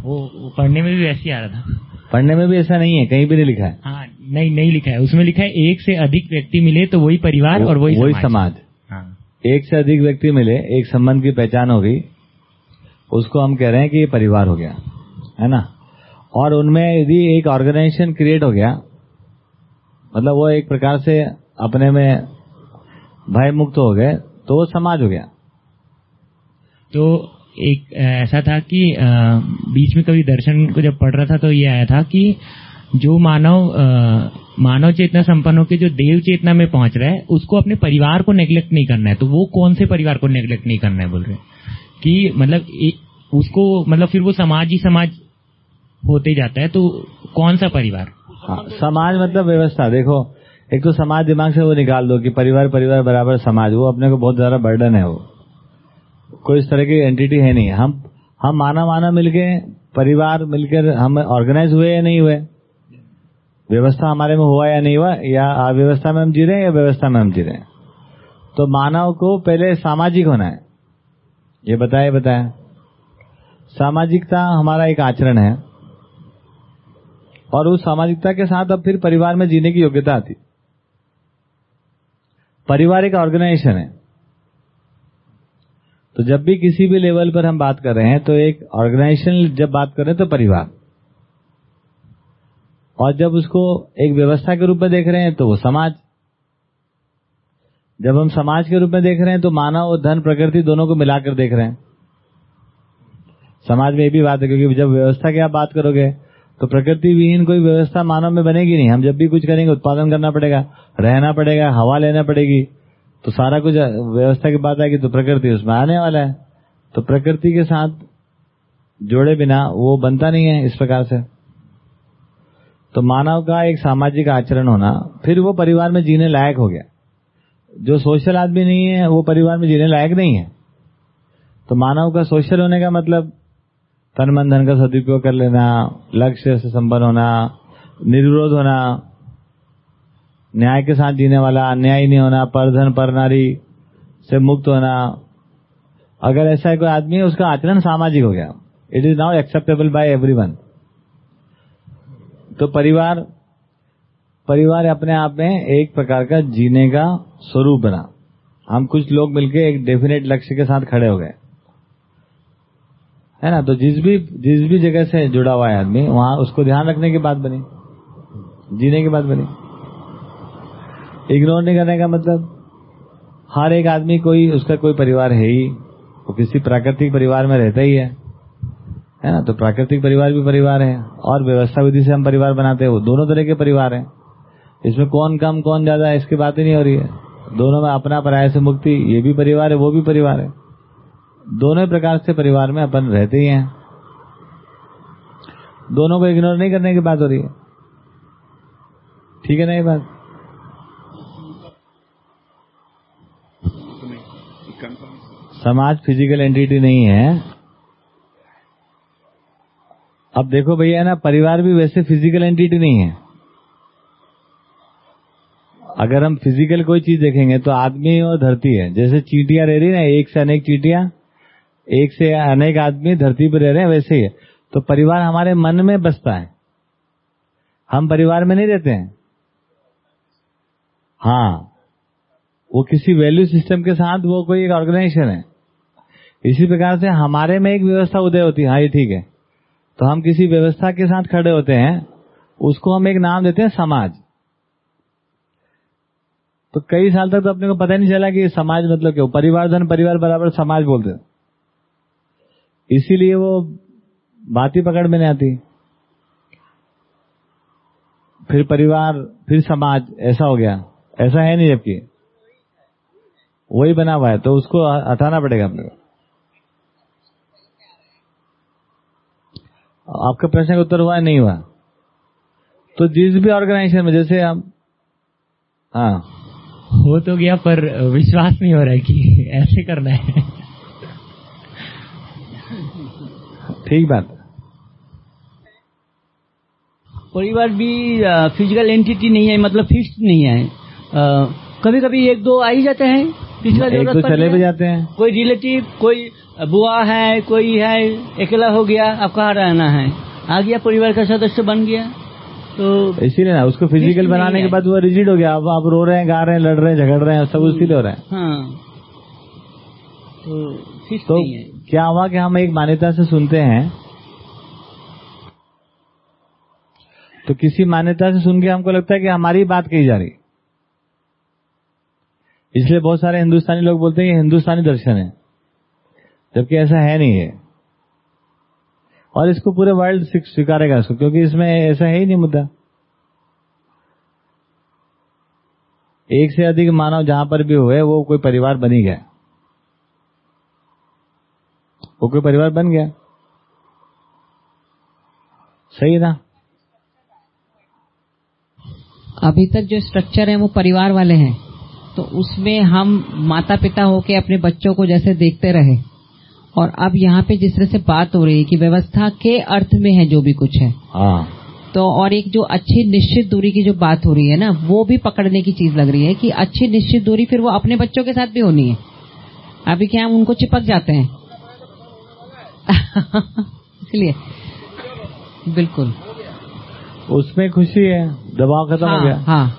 वो, वो पढ़ने में भी वैसे ही आ रहा था। पढ़ने में भी ऐसा नहीं है कहीं भी नहीं लिखा है। हाँ नहीं नहीं लिखा है। उसमें लिखा है एक से अधिक व्यक्ति मिले तो वही परिवार और वही वही समाज। हाँ। एक से अधिक व्यक्ति मिले एक संबंध की पहचान हो गई उसको हम कह रहे हैं कि ये परिवार हो गया है ना? और उनमें यदि एक ऑर्गेनाइजेशन क्रिएट हो गया मतलब वो एक प्रकार से अपने में भय मुक्त हो गए तो वो समाज हो गया। तो एक ऐसा था कि बीच में कभी दर्शन को जब पढ़ रहा था तो ये आया था कि जो मानव मानव चेतना संपन्न होकर जो देव चेतना में पहुँच रहा है उसको अपने परिवार को नेग्लेक्ट नहीं करना है। तो वो कौन से परिवार को नेग्लेक्ट नहीं करना है बोल रहे कि मतलब उसको मतलब फिर वो समाज ही समाज होते जाता है तो कौन सा परिवार? हाँ, समाज मतलब व्यवस्था। देखो एक तो समाज दिमाग से वो निकाल दो कि परिवार परिवार बराबर समाज। वो अपने को बहुत ज़्यादा बर्डन है वो। कोई इस तरह की एंटिटी है नहीं। हम हम माना माना मिलके, परिवार मिलकर हम ऑर्गेनाइज हुए या नहीं हुए? व्यवस्था हमारे में हुआ या नहीं हुआ? या अव्यवस्था में हम जी रहे हैं या व्यवस्था में हम जी रहे हैं? तो मानव को पहले सामाजिक होना है। ये बताए बताए। सामाजिकता हमारा एक आचरण है। और उस सामाजिकता के साथ अब फिर परिवार में जीने की योग्यता आती। परिवार एक ऑर्गेनाइजेशन है। तो जब भी किसी भी लेवल पर हम बात कर रहे हैं तो एक ऑर्गेनाइजेशन जब बात कर रहे हैं तो परिवार। और जब उसको एक व्यवस्था के रूप में देख रहे हैं तो वो समाज। जब हम समाज के रूप में देख रहे हैं तो मानव और धन प्रकृति दोनों को मिलाकर देख रहे हैं। समाज में ये भी बात है, क्योंकि जब व्यवस्था की आप बात करोगे तो प्रकृति विहीन कोई व्यवस्था मानव में बनेगी नहीं। हम जब भी कुछ करेंगे, उत्पादन करना पड़ेगा, रहना पड़ेगा, हवा लेना पड़ेगी। तो सारा कुछ व्यवस्था की बात आएगी तो प्रकृति उसमें आने वाला है। तो प्रकृति के साथ जोड़े बिना वो बनता नहीं है इस प्रकार से। तो मानव का एक सामाजिक आचरण होना, फिर वो परिवार में जीने लायक हो गया। जो सोशल आदमी नहीं है, वो परिवार में जीने लायक नहीं है। तो मानव का सोशल होने का मतलब तन मन धन का सदुपयोग कर लेना, लक्ष्य से संपन्न होना निर्विरोध होना न्याय के साथ जीने वाला, अन्याय नहीं होना पर धन पर नारी से मुक्त होना। अगर ऐसा कोई आदमी उसका आचरण सामाजिक हो गया। It is now acceptable by everyone तो परिवार परिवार अपने आप में एक प्रकार का जीने का स्वरूप बना। हम कुछ लोग मिलके एक डेफिनेट लक्ष्य के साथ खड़े हो गए। है ना? तो जिस भी जिस भी जगह से जुड़ा हुआ है आदमी, वहाँ उसको ध्यान रखने की बात बनी। जीने की बात बनी। इग्नोर नहीं करने का मतलब? हर एक आदमी कोई, उसका कोई परिवार है ही। वो किसी प्राकृतिक परिवार में रहता ही है। है ना? तो प्राकृतिक परिवार भी परिवार है। और व्यवस्था विधि से हम परिवार बनाते हैं। वो दोनों तरह के परिवार हैं। इसमें कौन कम, कौन ज़्यादा है, इसकी बात ही नहीं हो रही है। दोनों में अपना पराय से मुक्ति, ये भी परिवार है, वो भी परिवार है। दोनों प्रकार से परिवार में अपन रहते ही हैं। दोनों को इग्नोर नहीं करने की बात हो रही है। ठीक है ना ये बात? समाज फ़िज़िकल एंटिटी नहीं है। अब देखो भैया ना, परिवार भी वैसे फ़िज़िकल एंटिटी नहीं है। अगर हम फ़िज़िकल कोई चीज़ देखेंगे तो आदमी और धरती है। जैसे चीटियाँ रह रही ना, एक से अनेक चीटियाँ, एक से अनेक आदमी धरती पर रह रहे हैं, वैसे ही है। तो परिवार हमारे मन में बसता है। हम परिवार में नहीं रहते हैं। हाँ वो किसी वैल्यू सिस्टम के साथ वो कोई एक ऑर्गेनाइजेशन है। इसी प्रकार से हमारे में एक व्यवस्था उदय होती है। हाँ ये ठीक है। तो हम किसी व्यवस्था के साथ खड़े होते हैं, उसको हम एक नाम देते हैं समाज। तो कई साल तक तो अपने को पता नहीं चला कि समाज मतलब क्या, परिवार धन परिवार बराबर समाज बोलते इसीलिए वो बात ही पकड़ में नहीं आती। फिर परिवार, फिर समाज, ऐसा हो गया। ऐसा है नहीं जबकि। वही बना हुआ है तो उसको हटाना पड़ेगा अपने को। आपका प्रश्न का उत्तर हुआ नहीं हुआ? तो जिस भी ऑर्गेनाइजेशन में जैसे हम हाँ। हो तो गया पर विश्वास नहीं हो रहा है कि ऐसे करना है। ठीक बात। परिवार भी फ़िज़िकल एंटिटी नहीं है मतलब फिक्स नहीं है। कभी कभी एक दो आ ही जाते हैं पिछला एक दो चले भी जाते हैं। कोई रिलेटिव कोई बुआ है कोई है अकेला हो गया अब कहाँ रहना है? आ गया परिवार का सदस्य बन गया तो इसीलिए ना उसको फ़िज़िकल बनाने के बाद वो रिजिड हो गया। अब आप रो रहे हैं गा रहे हैं लड़ रहे हैं झगड़ रहे हैं सब उसी हो रहे हैं। हाँ। तो तो है। क्या हुआ कि हम एक मान्यता से सुनते हैं? तो किसी मान्यता से सुन के हमको लगता है कि हमारी बात कही जा रही। इसलिए बहुत सारे हिंदुस्तानी लोग बोलते हैं कि हिंदुस्तानी दर्शन है। जबकि ऐसा है नहीं है। और इसको पूरे वर्ल्ड स्वीकारेगा इसको, क्योंकि इसमें ऐसा है ही नहीं मुद्दा। एक से अधिक मानव जहाँ पर भी हुए, वो कोई परिवार बन ही गया। वो कोई परिवार बन गया। सही ना? अभी तक जो स्ट्रक्चर है, वो परिवार वाले हैं। तो उसमें हम माता पिता होके अपने बच्चों को जैसे देखते रहे। और अब यहाँ पे जिस तरह से बात हो रही है कि व्यवस्था के अर्थ में है जो भी कुछ है। हाँ। तो और एक जो अच्छी निश्चित दूरी की जो बात हो रही है ना वो भी पकड़ने की चीज़ लग रही है कि अच्छी निश्चित दूरी फिर वो अपने बच्चों के साथ भी होनी है। अभी क्या हम उनको चिपक जाते हैं? इसलिए। बिल्कुल। उसमें खुशी है। दबाव खत्म हाँ, हो गया। हाँ।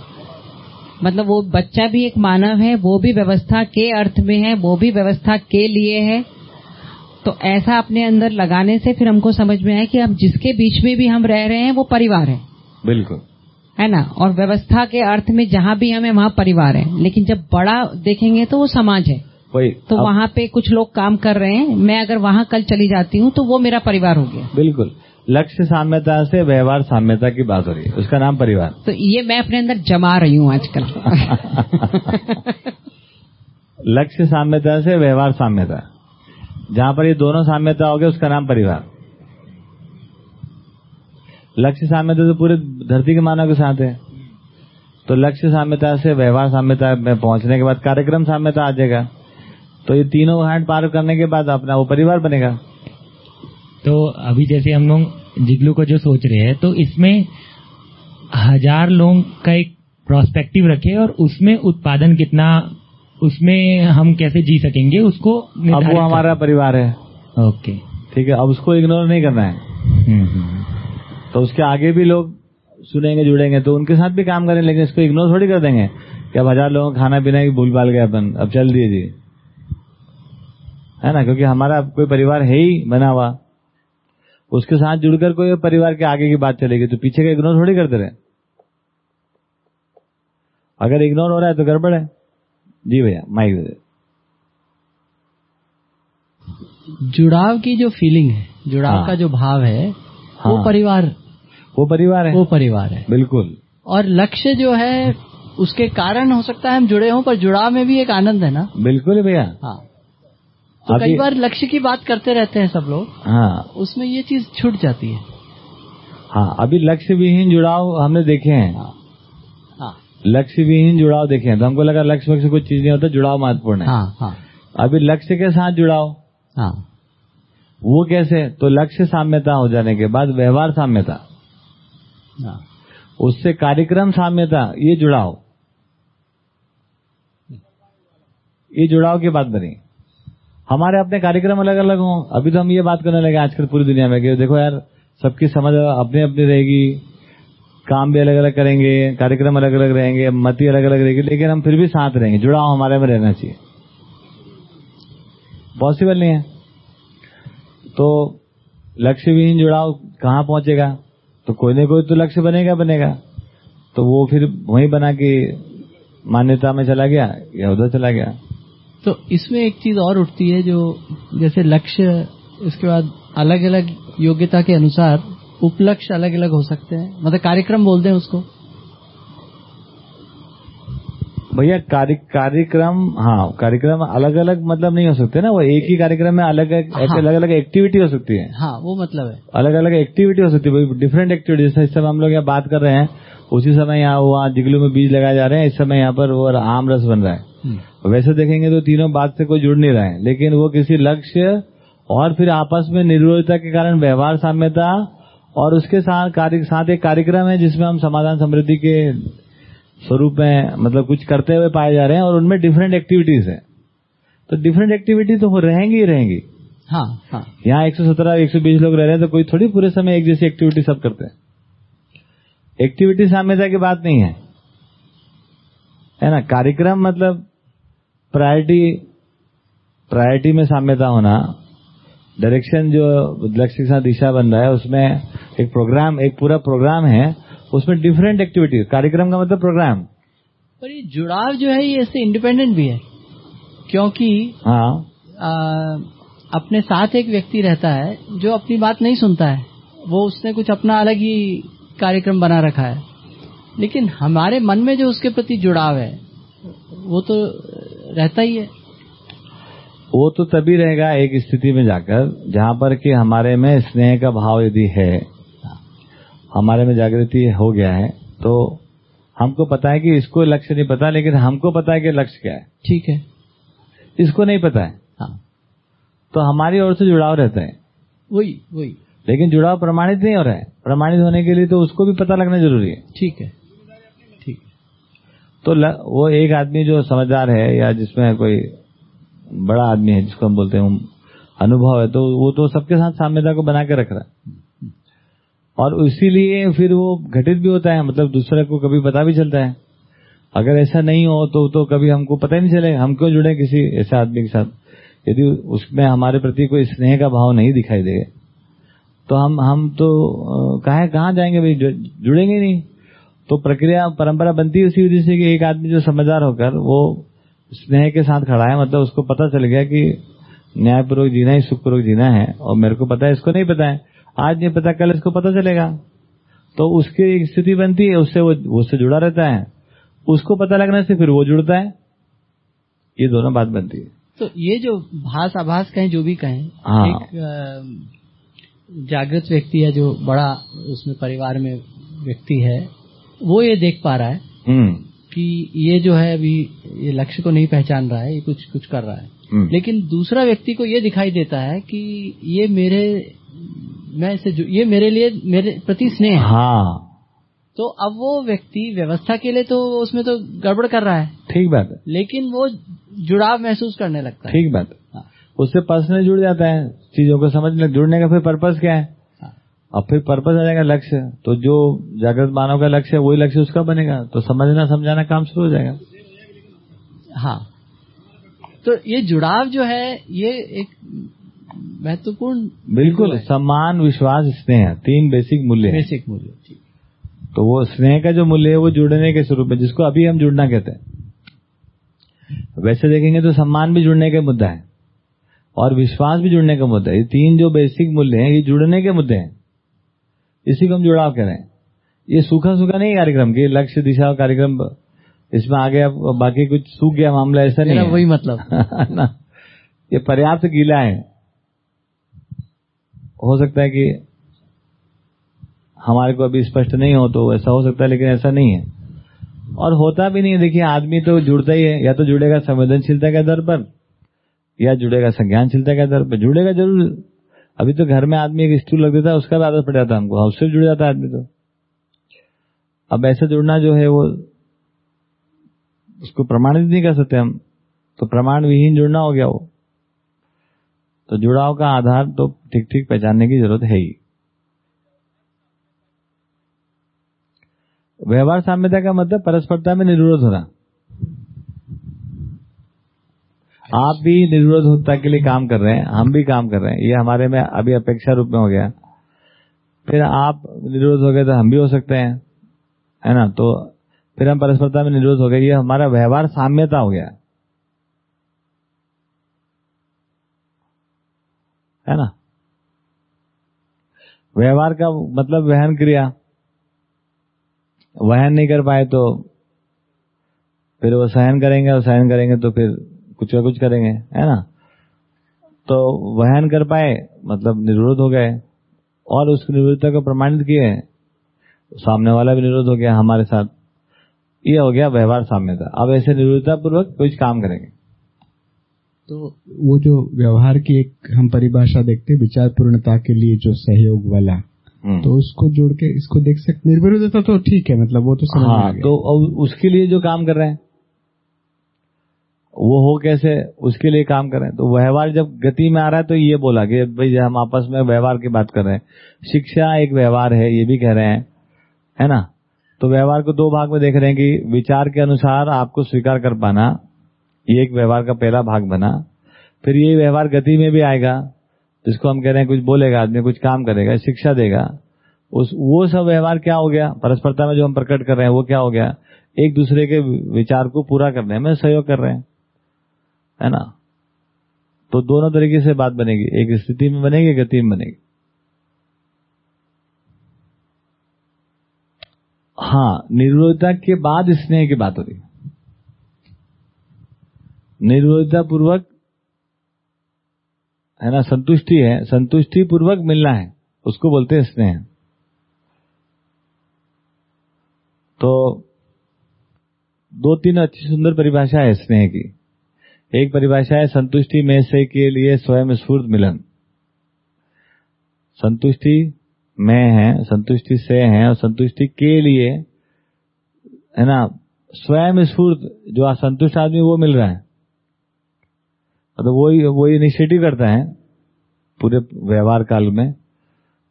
मतलब वो बच्चा भी एक मानव है वो भी व्यवस्था के अर्थ में है वो भी व्यवस्था के लिए है। तो ऐसा अपने अंदर लगाने से फिर हमको समझ में आया कि अब जिसके बीच में भी हम रह रहे हैं वो परिवार है। बिल्कुल। है ना? और व्यवस्था के अर्थ में जहाँ भी हमें वहाँ परिवार है। लेकिन जब बड़ा देखेंगे तो वो समाज है। वही तो अब- वहाँ पे कुछ लोग काम कर रहे हैं। मैं अगर वहाँ कल चली जाती हूँ तो वो मेरा परिवार हो गया। बिल्कुल। लक्ष्य साम्यता से व्यवहार साम्यता की बात हो रही है। उसका नाम परिवार। तो ये मैं अपने अंदर जमा रही हूँ आजकल। लक्ष्य साम्यता से व्यवहार साम्यता। जहाँ पर ये दोनों साम्यता हो गए उसका नाम परिवार। लक्ष्य साम्यता तो पूरे धरती के मानव के साथ है। तो लक्ष्य साम्यता से व्यवहार साम्यता में पहुँचने के बाद कार्यक्रम साम्यता आ जाएगा। तो ये तीनों घाट पार करने के बाद अपना वो परिवार बनेगा। तो अभी जैसे हम लोग जिगलू को जो सोच रहे हैं तो इसमें हज़ार लोगों का एक प्रोस्पेक्टिव रखे और उसमें उत्पादन कितना उसमें हम कैसे जी सकेंगे उसको अब वो हमारा परिवार है। ओके। ठीक है अब उसको इग्नोर नहीं करना है। हम्म, हम्म। तो उसके आगे भी लोग सुनेंगे जुड़ेंगे तो उनके साथ भी काम करें लेकिन इसको इग्नोर थोड़ी कर देंगे कि अब हज़ार लोगों खाना पीना की भूल भाल गए अपन अब चल दिए जी। है ना? क्योंकि हमारा कोई परिवार है ही बना हुआ। उसके साथ जुड़कर कोई परिवार के आगे की बात चलेगी तो पीछे का इग्नोर थोड़ी करते रहे। अगर इग्नोर हो रहा है तो गड़बड़ है। जी भैया माइक जुड़ाव की जो फीलिंग है जुड़ाव हाँ। का जो भाव है हाँ, वो। परिवार वो परिवार है। वो परिवार है। बिल्कुल। और लक्ष्य जो है उसके कारण हो सकता है हम जुड़े हों पर जुड़ाव में भी एक आनंद है ना? बिल्कुल भैया। हाँ। तो कई बार लक्ष्य की बात करते रहते हैं सब लोग हाँ। उसमें ये चीज़ छूट जाती है। हाँ अभी लक्ष्य विहीन जुड़ाव हमने देखे हाँ। हाँ। लक्ष्य विहीन जुड़ाव देखे। हैं तो हमको लगा लक्ष्य वक्ष्य कुछ चीज़ नहीं होता जुड़ाव महत्वपूर्ण है। हाँ हाँ। अभी लक्ष्य के साथ जुड़ाव। हाँ। वो कैसे? तो लक्ष्य साम्यता हो जाने के बाद व्यवहार साम्यता। हाँ। उससे कार्यक्रम साम्यता ये जुड़ाव। ये जुड़ाव की बात बनी। हमारे अपने कार्यक्रम अलग अलग हों। अभी तो हम ये बात करने लगे आजकल पूरी दुनिया में कि देखो यार सबकी समझ अपनी अपनी रहेगी। काम भी अलग अलग करेंगे, कार्यक्रम अलग अलग रहेंगे, मति अलग अलग रहेगी, लेकिन हम फिर भी साथ रहेंगे, जुड़ाव हमारे में रहना चाहिए। पॉसिबल नहीं है। तो लक्ष्य विहीन जुड़ाव कहाँ पहुंचेगा? तो कोई ना कोई तो लक्ष्य बनेगा बनेगा। तो वो फिर वहीं बना के मान्यता में चला गया या उधर चला गया। तो इसमें एक चीज़ और उठती है जो जैसे लक्ष्य इसके बाद अलग अलग योग्यता के अनुसार उपलक्ष्य अलग अलग हो सकते हैं। मतलब कार्यक्रम बोलते हैं उसको। भैया कार्य कार्यक्रम हाँ कार्यक्रम अलग अलग मतलब नहीं हो सकते ना? वो एक ही कार्यक्रम में अलग हाँ। अलग अलग एक्टिविटी हो सकती है। हाँ वो मतलब है। अलग अलग एक्टिविटी हो सकती है डिफरेंट एक्टिविटी जैसे इस समय हम लोग यहाँ बात कर रहे हैं उसी समय यहाँ वहाँ जिगलू में बीज लगाए जा रहे हैं इस समय यहाँ पर वो आम रस बन रहा है। वैसे देखेंगे तो तीनों बात से कोई जुड़ नहीं रहे हैं लेकिन वो किसी लक्ष्य और फिर आपस में निर्विरोधता के कारण व्यवहार साम्यता और उसके साथ कार्य साथ एक कार्यक्रम है जिसमें हम समाधान समृद्धि के स्वरूप में मतलब कुछ करते हुए पाए जा रहे हैं और उनमें डिफरेंट एक्टिविटीज़ है। तो डिफरेंट एक्टिविटी तो रहेंगी ही रहेंगी। हाँ हाँ। यहाँ 117 120 लोग रह रहे हैं तो कोई थोड़ी पूरे समय एक जैसी एक्टिविटी सब करते हैं। एक्टिविटी साम्यता की बात नहीं है। है ना? कार्यक्रम मतलब प्रायोरिटी प्रायोरिटी में साम्यता होना डायरेक्शन जो लक्ष्य के साथ दिशा बन रहा है उसमें एक प्रोग्राम एक पूरा प्रोग्राम है उसमें डिफरेंट एक्टिविटी कार्यक्रम का मतलब प्रोग्राम पर ये जुड़ाव जो है ये इससे इंडिपेंडेंट भी है। क्योंकि हाँ। आ, अपने साथ एक व्यक्ति रहता है जो अपनी बात नहीं सुनता है वो उसने कुछ अपना अलग ही कार्यक्रम बना रखा है। लेकिन हमारे मन में जो उसके प्रति जुड़ाव है वो तो रहता ही है। वो तो तभी रहेगा एक स्थिति में जाकर जहाँ पर कि हमारे में स्नेह का भाव यदि है हमारे में जागृति हो गया है तो हमको पता है कि इसको लक्ष्य नहीं पता लेकिन हमको पता है कि लक्ष्य क्या है। ठीक है। इसको नहीं पता है। हाँ। तो हमारी ओर से जुड़ाव रहता है। वही वही। लेकिन जुड़ाव प्रमाणित नहीं हो रहा है। प्रमाणित होने के लिए तो उसको भी पता लगना ज़रूरी है। ठीक है। ठीक। तो ल, वो एक आदमी जो समझदार है या जिसमें कोई बड़ा आदमी है जिसको हम बोलते हैं अनुभव है। तो वो तो सबके साथ साम्यता को बना के रख रहा है। और इसीलिए फिर वो घटित भी होता है मतलब दूसरे को कभी पता भी चलता है। अगर ऐसा नहीं हो तो तो कभी हमको पता ही नहीं चले हम क्यों जुड़े किसी ऐसे आदमी के साथ? यदि उसमें हमारे प्रति कोई स्नेह का भाव नहीं दिखाई दे तो हम हम तो कहा, कहाँ जाएँगे भाई? जुड़ेंगे नहीं। तो प्रक्रिया, परंपरा बनती है उसी वजह से कि एक आदमी जो समझदार होकर वो स्नेह के साथ खड़ा है मतलब उसको पता चल गया कि न्यायपूर्वक जीना ही सुखपूर्वक जीना है और मेरे को पता है इसको नहीं पता है। आज नहीं पता कल इसको पता चलेगा। तो उसकी एक स्थिति बनती है उससे वो उससे जुड़ा रहता है। उसको पता लगने से फिर वो जुड़ता है। ये दोनों बात बनती है। तो ये जो भाष आभास कहें जो भी कहें हाँ। एक जागृत व्यक्ति है जो बड़ा उसमें परिवार में व्यक्ति है वो ये देख पा रहा है। हम्म। कि ये जो है अभी ये लक्ष्य को नहीं पहचान रहा है ये कुछ कुछ कर रहा है। हम्म। लेकिन दूसरा व्यक्ति को ये दिखाई देता है कि ये मेरे मैं इसे ये मेरे लिए मेरे प्रति स्नेह है। हाँ। तो अब वो व्यक्ति व्यवस्था के लिए तो उसमें तो गड़बड़ कर रहा है। ठीक बात है। लेकिन वो जुड़ाव महसूस करने लगता है। ठीक बात है। हाँ। उससे पर्सनल जुड़ जाता है चीज़ों को समझने जुड़ने का फिर पर्पस क्या हाँ। अब फिर पर्पज आ जाएगा लक्ष्य। तो जो जागृत मानव का लक्ष्य है वही लक्ष्य उसका बनेगा। तो समझना समझाना काम शुरू हो जाएगा। हाँ। तो ये जुड़ाव जो है ये एक महत्वपूर्ण बिल्कुल सम्मान विश्वास स्नेह तीन बेसिक मूल्य बेसिक मूल्य तो वो स्नेह का जो मूल्य है वो जुड़ने के स्वरूप है जिसको अभी हम जुड़ना कहते हैं। वैसे देखेंगे तो सम्मान भी जुड़ने का मुद्दा है और विश्वास भी जुड़ने का मुद्दा है। ये तीन जो बेसिक मूल्य हैं ये जुड़ने के मुद्दे हैं। इसी को हम जुड़ाव कह रहे हैं ये सूखा सूखा नहीं कार्यक्रम कि लक्ष्य दिशा कार्यक्रम इसमें आ गया बाकी कुछ सूख गया मामला ऐसा नहीं है। वही मतलब। ना। ये पर्याप्त गीला है। हो सकता है कि हमारे को अभी स्पष्ट नहीं हो तो ऐसा हो सकता है लेकिन ऐसा नहीं है। और होता भी नहीं है। देखिए आदमी तो जुड़ता ही है। या तो जुड़ेगा संवेदनशीलता के आधार पर या जुड़ेगा संज्ञानशीलता के आधार पर। जुड़ेगा ज़रूर। अभी तो घर में आदमी एक स्टूल रख देता है, उसका भी आदत पड़ जाता है हमको। भी जुड़ जाता है आदमी तो। अब ऐसे जुड़ना जो है वो, उसको प्रमाणित नहीं कर सकते हम। तो प्रमाण विहीन जुड़ना हो गया वो। तो जुड़ाव का आधार तो ठीक ठीक पहचानने की ज़रूरत है ही। व्यवहार साम्यता का मतलब परस्परता में निरोध होना। आप भी निरोधता के लिए काम कर रहे हैं, हम भी काम कर रहे हैं, ये हमारे में अभी अपेक्षा रूप में हो गया। फिर आप निरोध हो गए तो हम भी हो सकते हैं, है ना? तो फिर हम परस्परता में निरोध हो गए, ये हमारा व्यवहार साम्यता हो गया। है ना? व्यवहार का मतलब वहन क्रिया। वहन नहीं कर पाए तो फिर वो सहन करेंगे और सहन करेंगे तो फिर कुछ ना कुछ करेंगे है ना? तो वहन कर पाए मतलब निरोध हो गए और उस निरोधता को प्रमाणित किए सामने वाला भी निरोध हो गया हमारे साथ। ये हो गया व्यवहार साम्यता अब ऐसे निरोधता पूर्वक कुछ काम करेंगे। तो वो जो व्यवहार की एक हम परिभाषा देखते विचार पूर्णता के लिए जो सहयोग वाला हम्म। तो उसको जोड़ के इसको देख सकते निर्विरोधता तो ठीक है मतलब वो तो समझ हाँ तो उसके लिए जो काम कर रहे हैं वो हो कैसे, उसके लिए काम करें। तो व्यवहार जब गति में आ रहा है तो ये बोला कि भाई हम आपस में व्यवहार की बात कर रहे हैं, शिक्षा एक व्यवहार है, ये भी कह रहे हैं, है ना? तो व्यवहार को दो भाग में देख रहे हैं कि विचार के अनुसार आपको स्वीकार कर पाना, ये एक व्यवहार का पहला भाग बना। फिर ये व्यवहार गति में भी आएगा, जिसको हम कह रहे हैं कुछ बोलेगा, आदमी कुछ काम करेगा, शिक्षा देगा। उस, वो सब व्यवहार क्या हो गया? परस्परता में जो हम प्रकट कर रहे हैं, वो क्या हो गया? एक दूसरे के विचार को पूरा करने में सहयोग कर रहे हैं। है ना? तो दोनों तरीके से बात बनेगी। एक स्थिति में बनेगी, एक गति में बनेगी। हाँ निर्विरोधता के बाद स्नेह की बात हो। रही निर्विरोधता पूर्वक है ना, संतुष्टि है संतुष्टि पूर्वक मिलना है, उसको बोलते हैं स्नेह। तो दो तीन अच्छी सुंदर परिभाषा है स्नेह की। एक परिभाषा है, संतुष्टि में से के लिए स्वयं स्फूर्त मिलन। संतुष्टि में है, संतुष्टि से है और संतुष्टि के लिए, है ना, स्वयं स्फूर्त, जो असंतुष्ट आदमी, वो मिल रहा है। तो वही वो इनिशिएटिव करता है पूरे व्यवहार काल में,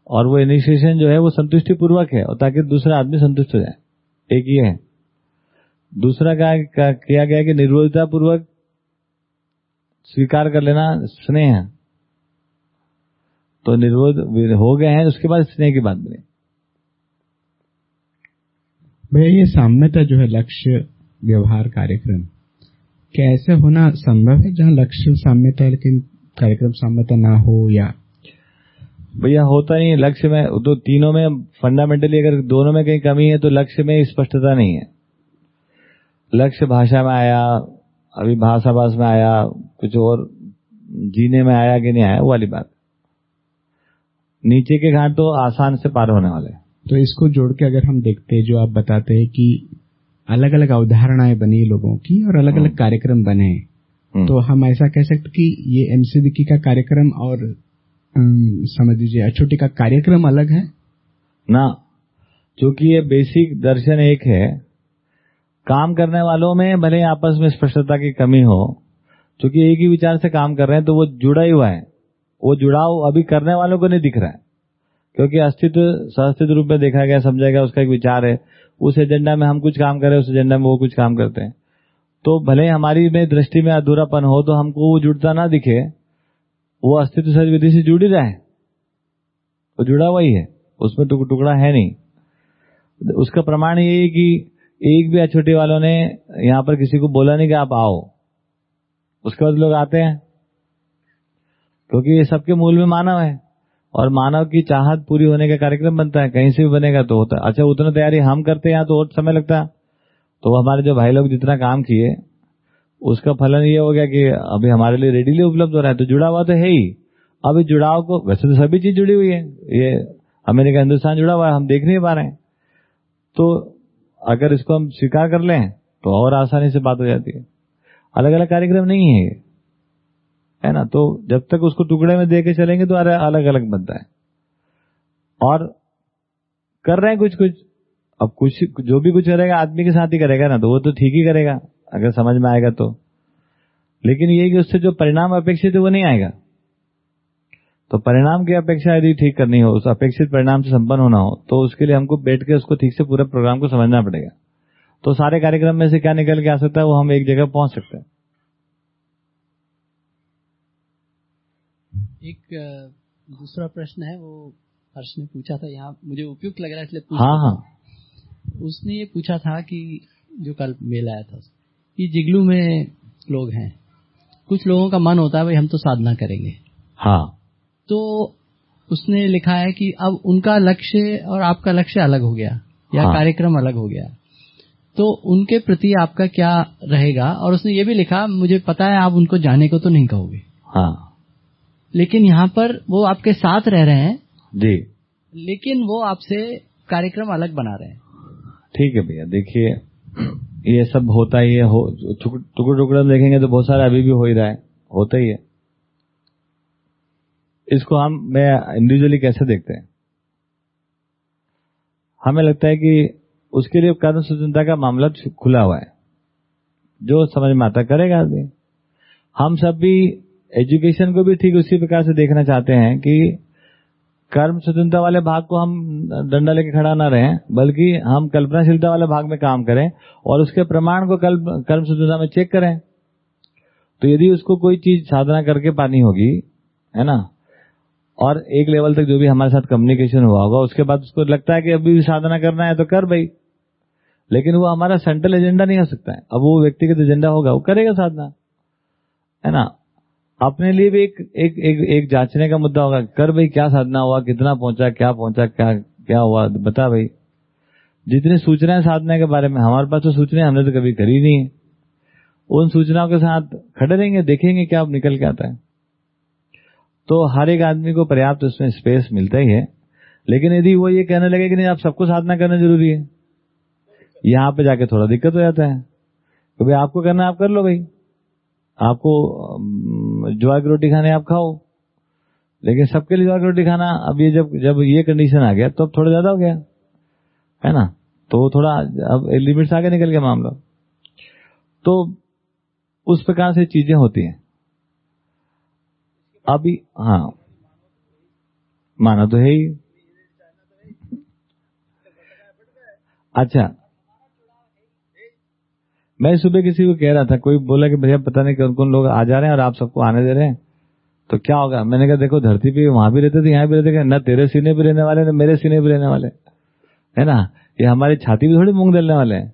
और वो इनिशिएशन जो है, वो संतुष्टि पूर्वक है, और ताकि दूसरा आदमी संतुष्ट हो जाए। एक ये है। दूसरा क्या किया गया कि निर्वोधता पूर्वक स्वीकार कर लेना स्नेह है। तो निर्वोध हो गए हैं उसके बाद स्नेह की बात बनी। भैया ये साम्यता जो है लक्ष्य व्यवहार कार्यक्रम। क्या ऐसे होना संभव है जहाँ लक्ष्य साम्यता लेकिन कार्यक्रम साम्यता ना हो या? भैया होता नहीं लक्ष्य में तो तीनों में फंडामेंटली अगर दोनों में कहीं कमी है तो लक्ष्य में स्पष्टता नहीं है। लक्ष्य भाषा में आया अभी भाषाभास में आया कुछ और जीने में आया कि नहीं आया वो वाली बात। नीचे के घाट तो आसान से पार होने वाले। तो इसको जोड़ के अगर हम देखते हैं जो आप बताते हैं कि अलग अलग अवधारणाएँ बनी लोगों की और अलग अलग कार्यक्रम बने तो हम ऐसा कह सकते कि ये एमसीबीकी का कार्यक्रम और समझ लीजिए अछूटी का कार्यक्रम अलग है? ना क्योंकि ये बेसिक दर्शन एक है काम करने वालों में भले आपस में स्पष्टता की कमी हो क्योंकि एक ही विचार से काम कर रहे हैं तो वो जुड़ा ही हुआ है। वो जुड़ाव अभी करने वालों को नहीं दिख रहा है। क्योंकि अस्तित्व सस्तित्व रूप में देखा गया समझा गया उसका एक विचार है उस एजेंडा में हम कुछ काम करें उस एजेंडा में वो कुछ काम करते हैं। तो भले हमारी में दृष्टि में अधूरापन हो तो हमको वो जुड़ता ना दिखे वो अस्तित्व सच विधि से जुड़ ही रहा है। वो जुड़ा हुआ ही है उसमें टुक, टुकड़ा है नहीं। उसका प्रमाण ये है कि एक भी अछोटे वालों ने यहाँ पर किसी को बोला नहीं कि आप आओ। उसके बाद लोग आते हैं। क्योंकि ये सबके मूल में मानव है। और मानव की चाहत पूरी होने का कार्यक्रम बनता है। कहीं से भी बनेगा तो होता है। अच्छा उतना तैयारी हम करते हैं तो और समय लगता है? तो हमारे जो भाई लोग जितना काम किए, उसका फलन ये हो गया कि अभी हमारे लिए रेडीली उपलब्ध हो रहा है। तो जुड़ा हुआ तो है ही। इस जुड़ाव को, वैसे तो सभी चीज़ जुड़ी हुई है। ये अमेरिका, हिंदुस्तान जुड़ा हुआ है। हम देख नहीं पा रहे हैं। तो अगर इसको हम स्वीकार कर लें तो और आसानी से बात हो जाती है। अलग अलग कार्यक्रम नहीं है है ना? तो जब तक उसको टुकड़े में दे के चलेंगे तो अरे अलग अलग बनता है। और कर रहे हैं कुछ कुछ अब कुछ, जो भी कुछ करेगा, आदमी के साथ ही करेगा ना तो वो तो ठीक ही करेगा, अगर समझ में आएगा तो। लेकिन ये कि उससे जो परिणाम अपेक्षित है, वो नहीं आएगा। तो परिणाम की अपेक्षा यदि ठीक करनी हो उस अपेक्षित परिणाम से संपन्न होना हो तो उसके लिए हमको बैठ के उसको ठीक से पूरे प्रोग्राम को समझना पड़ेगा। तो सारे कार्यक्रम में से क्या निकल के आ सकता है वो हम एक जगह पहुँच सकते हैं। एक दूसरा प्रश्न है वो हर्ष ने पूछा था यहाँ मुझे उपयुक्त लग रहा है इसलिए हाँ। हाँ। उसने ये पूछा था कि जो कल मेल आया था कि जिगलू में लोग हैं कुछ लोगों का मन होता है भाई हम तो साधना करेंगे। हाँ। तो उसने लिखा है कि अब उनका लक्ष्य और आपका लक्ष्य अलग हो गया या हाँ। कार्यक्रम अलग हो गया। तो उनके प्रति आपका क्या रहेगा? और उसने ये भी लिखा मुझे पता है आप उनको जाने को तो नहीं कहोगे। हाँ। लेकिन यहाँ पर वो आपके साथ रह रहे हैं जी। लेकिन वो आपसे कार्यक्रम अलग बना रहे हैं। ठीक है भैया देखिए ये सब होता ही है हो टुकड़े टुकड़े देखेंगे तो बहुत सारा अभी भी हो ही रहा है होता ही है। इसको हम, मैं इंडिविजुअली कैसे देखते हैं? हमें लगता है कि उसके लिए कर्म स्वतंत्रता का मामला खुला हुआ है। जो समझ में आता करेगा आदमी। हम सब भी एजुकेशन को भी ठीक उसी प्रकार से देखना चाहते हैं कि कर्म स्वतंत्रता वाले भाग को हम डंडा लेके खड़ा ना रहें, बल्कि हम कल्पनाशीलता वाले भाग में काम करें और उसके प्रमाण को कल्प, कर्म स्वतंत्रता में चेक करें। तो यदि उसको कोई चीज़ साधना करके पानी होगी, है ना और एक लेवल तक जो भी हमारे साथ कम्युनिकेशन हुआ होगा उसके बाद उसको लगता है कि अभी भी साधना करना है तो कर भाई। लेकिन वो हमारा सेंट्रल एजेंडा नहीं हो सकता है। अब वो व्यक्तिगत एजेंडा होगा वो करेगा साधना। है ना? अपने लिए भी एक एक एक, एक जांचने का मुद्दा होगा कर भाई क्या साधना हुआ कितना पहुँचा क्या पहुँचा क्या क्या हुआ बता भाई। जितनी सूचनाएँ साधना के बारे में हमारे पास तो सूचनाएँ हमने तो कभी करी नहीं। है उन सूचनाओं के साथ खड़े रहेंगे देखेंगे क्या निकल के आता है। तो हर एक आदमी को पर्याप्त उसमें स्पेस मिलता ही है। लेकिन यदि वो ये कहने लगे कि नहीं, आप सबको साधना करना ज़रूरी है, यहाँ पे जाके थोड़ा दिक्कत हो जाता है। कि भाई आपको करना आप कर लो भाई। आपको ज्वार की रोटी खाने आप खाओ। लेकिन सबके लिए ज्वार की रोटी खाना, अब ये जब जब ये कंडीशन आ गया तो अब थोड़ा ज़्यादा हो गया, है ना? तो थोड़ा, अब लिमिट से आगे निकल गया मामला। तो उस प्रकार से चीज़ें होती हैं। अभी हाँ। माना तो है ही। अच्छा। मैं सुबह किसी को कह रहा था, कोई बोला कि भैया पता नहीं कौन कौन लोग आ जा रहे हैं और आप सबको आने दे रहे हैं। तो क्या होगा? मैंने कहा, देखो, धरती पे वहाँ भी रहते थे, यहाँ भी रहते थे। न तेरे सीने भी रहने वाले, न मेरे सीने भी रहने वाले। है ना? ये हमारी छाती भी थोड़ी मूंग दलने वाले हैं।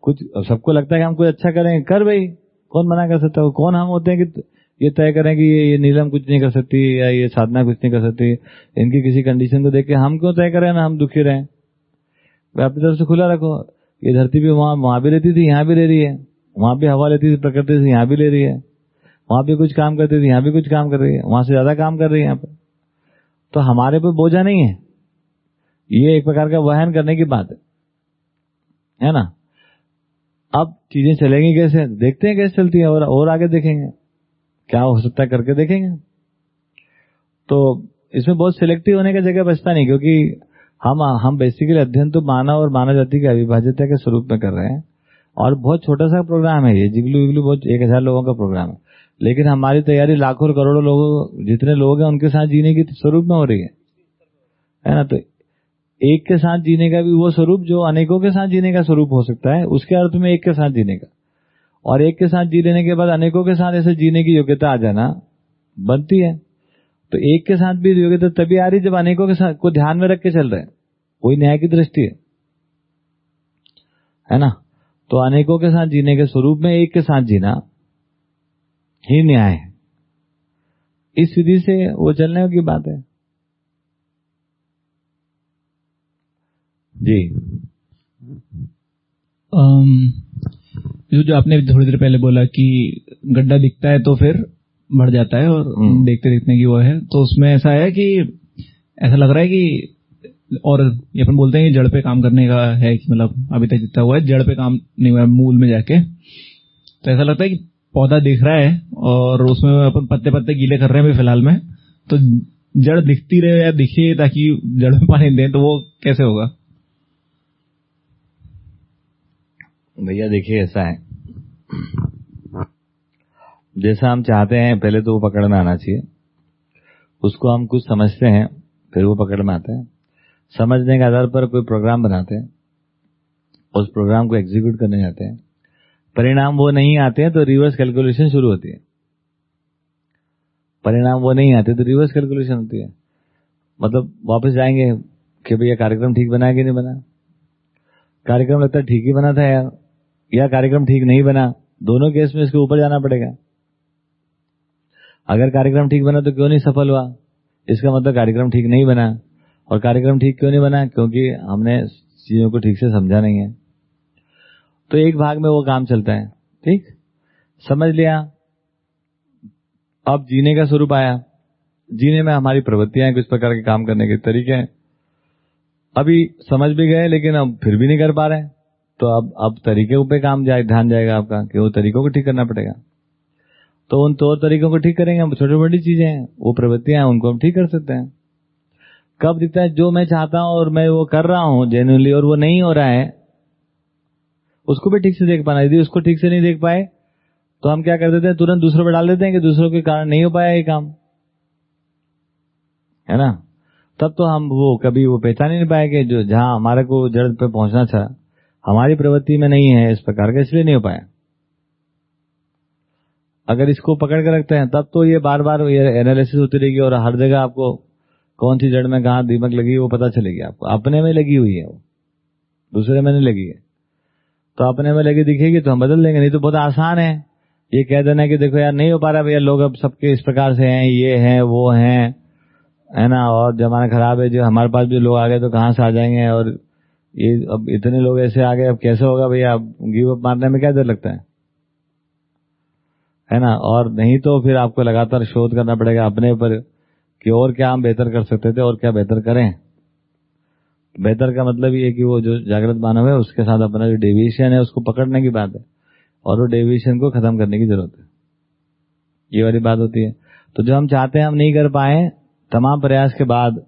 कुछ सबको लगता है कि हम कुछ अच्छा करेंगे। कर भाई। कौन मना कर सकता है? कौन हम होते हैं कि ये तय करें कि ये, ये नीलम कुछ नहीं कर सकती या ये साधना कुछ नहीं कर सकती। इनकी किसी कंडीशन को देख के हम क्यों तय करें ना हम दुखी रहें? अपनी तरफ़ से खुला रखो। ये धरती भी वहाँ वहाँ भी रहती थी यहाँ भी रह रही है। वहाँ भी हवा लेती थी प्रकृति से यहाँ भी ले रही है। वहाँ भी कुछ काम करती थी यहाँ भी कुछ काम कर रही है। वहाँ से ज़्यादा काम कर रही है यहाँ पर। तो हमारे पे बोझा नहीं है। ये एक प्रकार का वहन करने की बात है। है ना? अब चीज़ें चलेंगी कैसे? देखते हैं कैसे चलती है और और आगे देखेंगे। क्या हो सकता है करके देखेंगे। तो इसमें बहुत सिलेक्टिव होने का जगह बचता नहीं, क्योंकि हम हम बेसिकली अध्ययन तो मानव और मानव जाति के अविभाज्यता के स्वरूप में कर रहे हैं। और बहुत छोटा सा प्रोग्राम है ये, जिगलू विगलू बहुत एक हज़ार लोगों का प्रोग्राम है। लेकिन हमारी तैयारी लाखों और करोड़ों लोगों, जितने लोग हैं उनके साथ जीने की स्वरूप में हो रही है। है ना? तो एक के साथ जीने का भी वो स्वरूप, जो अनेकों के साथ जीने का स्वरूप हो सकता है, उसके अर्थ में एक के साथ जीने का। और एक के साथ जी लेने के बाद अनेकों के साथ ऐसे जीने की योग्यता आ जाना बनती है। तो एक के साथ भी योग्यता तभी आ रही जब अनेकों के साथ को ध्यान में रख के चल रहे हैं। वही न्याय की दृष्टि है। है ना? तो अनेकों के साथ जीने के स्वरूप में एक के साथ जीना ही न्याय है। इस विधि से वो चलने की बात है। जी। जो जो आपने थोड़ी देर पहले बोला कि गड्ढा दिखता है तो फिर बढ़ जाता है और देखते देखते की वो है तो उसमें ऐसा है कि ऐसा लग रहा है कि और ये अपन बोलते हैं कि जड़ पे काम करने का है कि मतलब अभी तक जितना हुआ है जड़ पे काम नहीं हुआ है मूल में जाके। तो ऐसा लगता है कि पौधा दिख रहा है और उसमें अपन पत्ते पत्ते गीले कर रहे हैं अभी फ़िलहाल में। तो जड़ दिखती रहे या दिखे ताकि जड़ में पानी दें तो वो कैसे होगा? भैया देखिए ऐसा है। जैसा हम चाहते हैं, पहले तो वो पकड़ में आना चाहिए। उसको हम कुछ समझते हैं, फिर वो पकड़ में आते हैं। समझने के आधार पर कोई प्रोग्राम बनाते हैं, उस प्रोग्राम को एग्जीक्यूट करने जाते हैं। परिणाम वो नहीं आते हैं तो रिवर्स कैलकुलेशन शुरू होती है। परिणाम वो नहीं आते तो रिवर्स कैलकुलेशन होती है। मतलब वापस जाएँगे कि भैया कार्यक्रम ठीक बना कि नहीं बना? कार्यक्रम लगता है ठीक ही बना था यार। या कार्यक्रम ठीक नहीं बना, दोनों केस में इसके ऊपर जाना पड़ेगा। अगर कार्यक्रम ठीक बना तो क्यों नहीं सफल हुआ? इसका मतलब कार्यक्रम ठीक नहीं बना। और कार्यक्रम ठीक क्यों नहीं बना? क्योंकि हमने चीज़ों को ठीक से समझा नहीं है। तो एक भाग में वो काम चलता है। ठीक? समझ लिया? अब जीने का स्वरूप आया। जीने में हमारी प्रवृत्तियाँ हैं, कुछ प्रकार के काम करने के तरीके हैं। अभी समझ भी गए, लेकिन अब फिर भी नहीं कर पा रहे तो अब अब तरीके पे काम जाए, ध्यान जाएगा आपका कि वो तरीकों को ठीक करना पड़ेगा। तो उन तौर तरीकों को ठीक करेंगे, हम छोटी बड़ी चीज़ें हैं, वो प्रवृत्तियाँ हैं, उनको हम ठीक कर सकते हैं। कब दिखता है, जो मैं चाहता हूँ और मैं वो कर रहा हूँ जेन्यूनली और वो नहीं हो रहा है, उसको भी ठीक से देख पाना। यदि उसको ठीक से नहीं देख पाए तो हम क्या कर देते हैं, तुरंत दूसरों पर डाल देते हैं कि दूसरों के कारण नहीं हो पाया ये काम। है ना? तब तो हम वो कभी वो पहचान ही नहीं पाएँगे जो जहाँ हमारे को जड़ पे पहुँचना था हमारी प्रवृत्ति में नहीं है इस प्रकार का, इसलिए नहीं हो पाया। अगर इसको पकड़ के रखते हैं, तब तो ये बार बार ये एनालिसिस होती रहेगी और हर जगह आपको कौन सी जड़ में कहा दीमक लगी वो पता चलेगी आपको। अपने में लगी हुई है वो। दूसरे में नहीं लगी है। तो अपने में लगी दिखेगी तो हम बदल देंगे, नहीं तो बहुत आसान है। ये कह देना कि देखो यार, नहीं हो पा रहा भैया, लोग अब सबके इस प्रकार से हैं, ये हैं, वो हैं, है ना? और जमाना खराब है, जो हमारे पास भी लोग आ गए तो कहाँ से आ जाएँगे? और ये अब इतने लोग ऐसे आ गए, अब कैसे होगा भैया? अब गिव अप मारने में क्या डर लगता है? है ना? और नहीं तो फिर आपको लगातार शोध करना पड़ेगा अपने पर कि और क्या हम बेहतर कर सकते थे और क्या बेहतर करें। बेहतर का मतलब ये कि वो जो जागृत मानव है, उसके साथ अपना जो डेविएशन है, उसको पकड़ने की बात है। और वो डेविएशन को खत्म करने की ज़रूरत है। ये वाली बात होती है। तो जो हम चाहते हैं हम नहीं कर पाए, तमाम प्रयास के बाद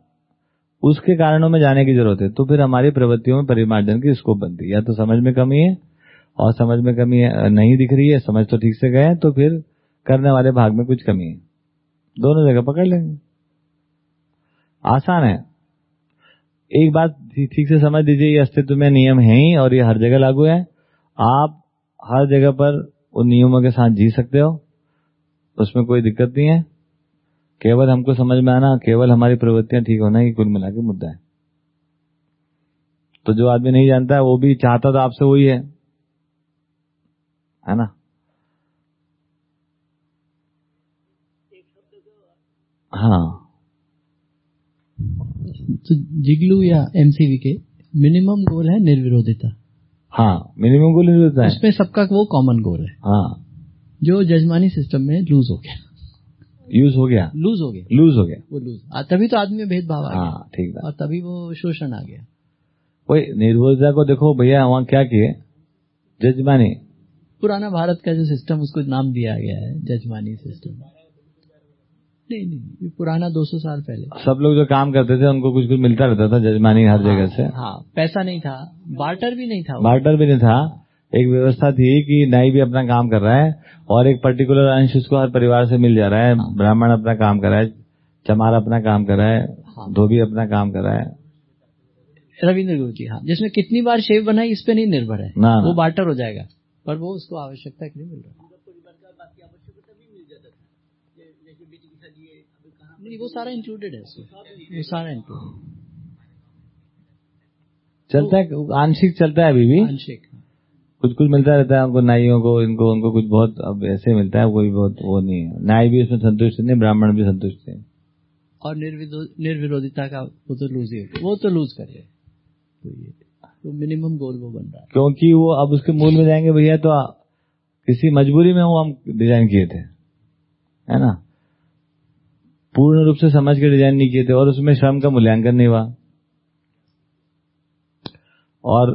उसके कारणों में जाने की ज़रूरत है तो फिर हमारी प्रवृत्तियों में परिमार्जन की स्कोप बनती है। या तो समझ में कमी है, और समझ में कमी है, नहीं दिख रही है, समझ तो ठीक से गए तो फिर करने वाले भाग में कुछ कमी है। दोनों जगह पकड़ लेंगे। आसान है। एक बात ठीक से समझ दीजिए, ये अस्तित्व में नियम है ही, और ये हर जगह लागू है। आप हर जगह पर उन नियमों के साथ जी सकते हो, उसमें कोई दिक्कत नहीं है। केवल हमको समझ में आना केवल हमारी प्रवृत्तियाँ ठीक होना ही कुल मिला के मुद्दा है। तो जो आदमी नहीं जानता है वो भी चाहता तो आपसे वही है। है ना? हाँ। तो जिगलू या एमसीवी के मिनिमम गोल है निर्विरोधिता। हाँ मिनिमम गोल निर्विरोधिता है। उसमें सबका वो कॉमन गोल है। हाँ। जो जजमानी सिस्टम में लूज हो गया। यूज़ हो गया। लूज हो गया। लूज हो गया। वो लूज तभी तो आदमी में भेदभाव आ गया। हाँ ठीक और तभी वो शोषण आ गया। वही निर्विरोधिता को देखो भैया वहाँ क्या किए? जजमानी। पुराना भारत का जो सिस्टम उसको नाम दिया गया है जजमानी सिस्टम नहीं नहीं ये पुराना 200 साल पहले। सब लोग जो काम करते थे उनको कुछ कुछ मिलता रहता था जजमानी हर जगह से। हाँ पैसा नहीं था। बार्टर भी नहीं था बार्टर भी नहीं था। एक व्यवस्था थी कि नाई भी अपना काम कर रहा है और एक पर्टिकुलर अंश उसको हर परिवार से मिल जा रहा है। हाँ। ब्राह्मण अपना काम कर रहा है चमार अपना काम कर रहा है हाँ। धोबी अपना काम कर रहा है। रविंद्र गुरु जी हाँ। जिसमें कितनी बार शेव बनाई इस पे नहीं निर्भर है। ना, ना। वो बार्टर हो जाएगा पर वो उसको आवश्यकता लिए मिल रहा है। नहीं वो सारा इंक्लूडेड है उसमें। वो सारा इंक्लूडेड चलता है आंशिक चलता है अभी भी। आंशिक। कुछ कुछ मिलता रहता है उनको नाइयों को इनको उनको कुछ बहुत अब ऐसे मिलता है कोई बहुत वो नहीं है। नाई भी उसमें संतुष्ट नहीं ब्राह्मण भी संतुष्ट नहीं। और निर्विरोधिता का वो तो लूज ही वो तो लूज कर रहे तो ये तो मिनिमम गोल वो बन रहा है। क्योंकि वो अब उसके मूल में जाएँगे भैया तो किसी मजबूरी में वो हम डिज़ाइन किए थे। है ना? पूर्ण रूप से समझ के डिज़ाइन नहीं किए थे और उसमें श्रम का मूल्यांकन नहीं हुआ। और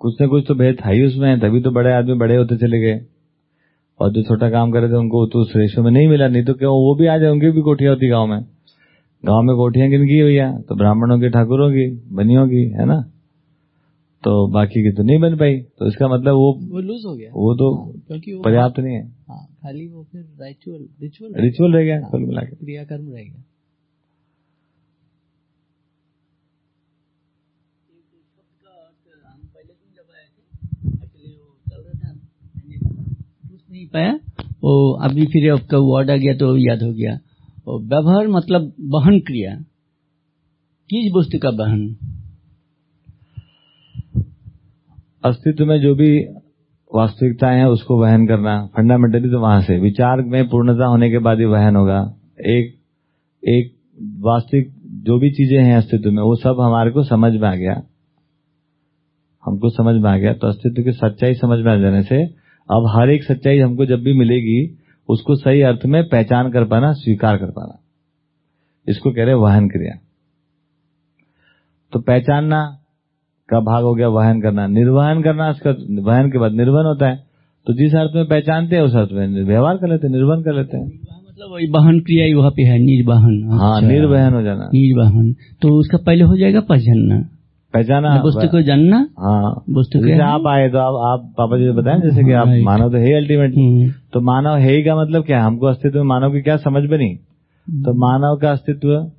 कुछ न कुछ तो भेद था ही उसमें तभी तो बड़े आदमी बड़े होते चले गए। और जो छोटा काम कर रहे थे उनको तो उस रेशो में नहीं मिला नहीं तो क्यों वो भी आ जाए उनकी भी कोठियाँ होती गाँव में। गाँव में कोठियाँ किन की भैया तो ब्राह्मणों की ठाकुरों की बनियों की है ना? तो बाकी की तो नहीं बन पाई। तो इसका मतलब वो वो लूज हो गया। वो तो क्योंकि पर्याप्त नहीं है। हाँ खाली वो फिर रिचुअल रिचुअल रिचुअल रह गया कुल मिला के। क्रियाकर्म रह गया। नहीं पाया। वो अभी फिर आपका वर्ड आ गया तो याद हो गया। वो व्यवहार मतलब बहन क्रिया। किस वस्तु का बहन? अस्तित्व में जो भी वास्तविकताएँ हैं, उसको वहन करना। फंडामेंटली तो वहाँ से। विचार में पूर्णता होने के बाद ही वहन होगा। एक एक वास्तविक जो भी चीज़ें हैं अस्तित्व में, वो सब हमारे को समझ में आ गया। हमको समझ में आ गया। तो अस्तित्व की सच्चाई समझ में आ जाने से अब हर एक सच्चाई हमको जब भी मिलेगी उसको सही अर्थ में पहचान कर पाना स्वीकार कर पाना। इसको कह रहे हैं वहन क्रिया। तो पहचानना का भाग हो गया वहन करना। निर्वहन करना उसका वहन के बाद निर्वहन होता है। तो जिस अर्थ में पहचानते हैं उस अर्थ में व्यवहार कर लेते हैं निर्वहन कर लेते हैं। मतलब वही बहन क्रिया ही वहाँ पे है निर्वहन। हाँ अच्छा। निर्वहन हो जाना। निर्वहन। तो उसका पहले हो जाएगा पहचानना पहचाना वस्तु को जानना। हाँ। वस्तु जैसे आप आए तो आप आप पापा जी ने बताया जैसे कि आप मानव तो है अल्टीमेटली हम्म, तो मानव है ही का मतलब क्या हमको अस्तित्व में मानव की क्या समझ बनी? तो मानव का अस्तित्व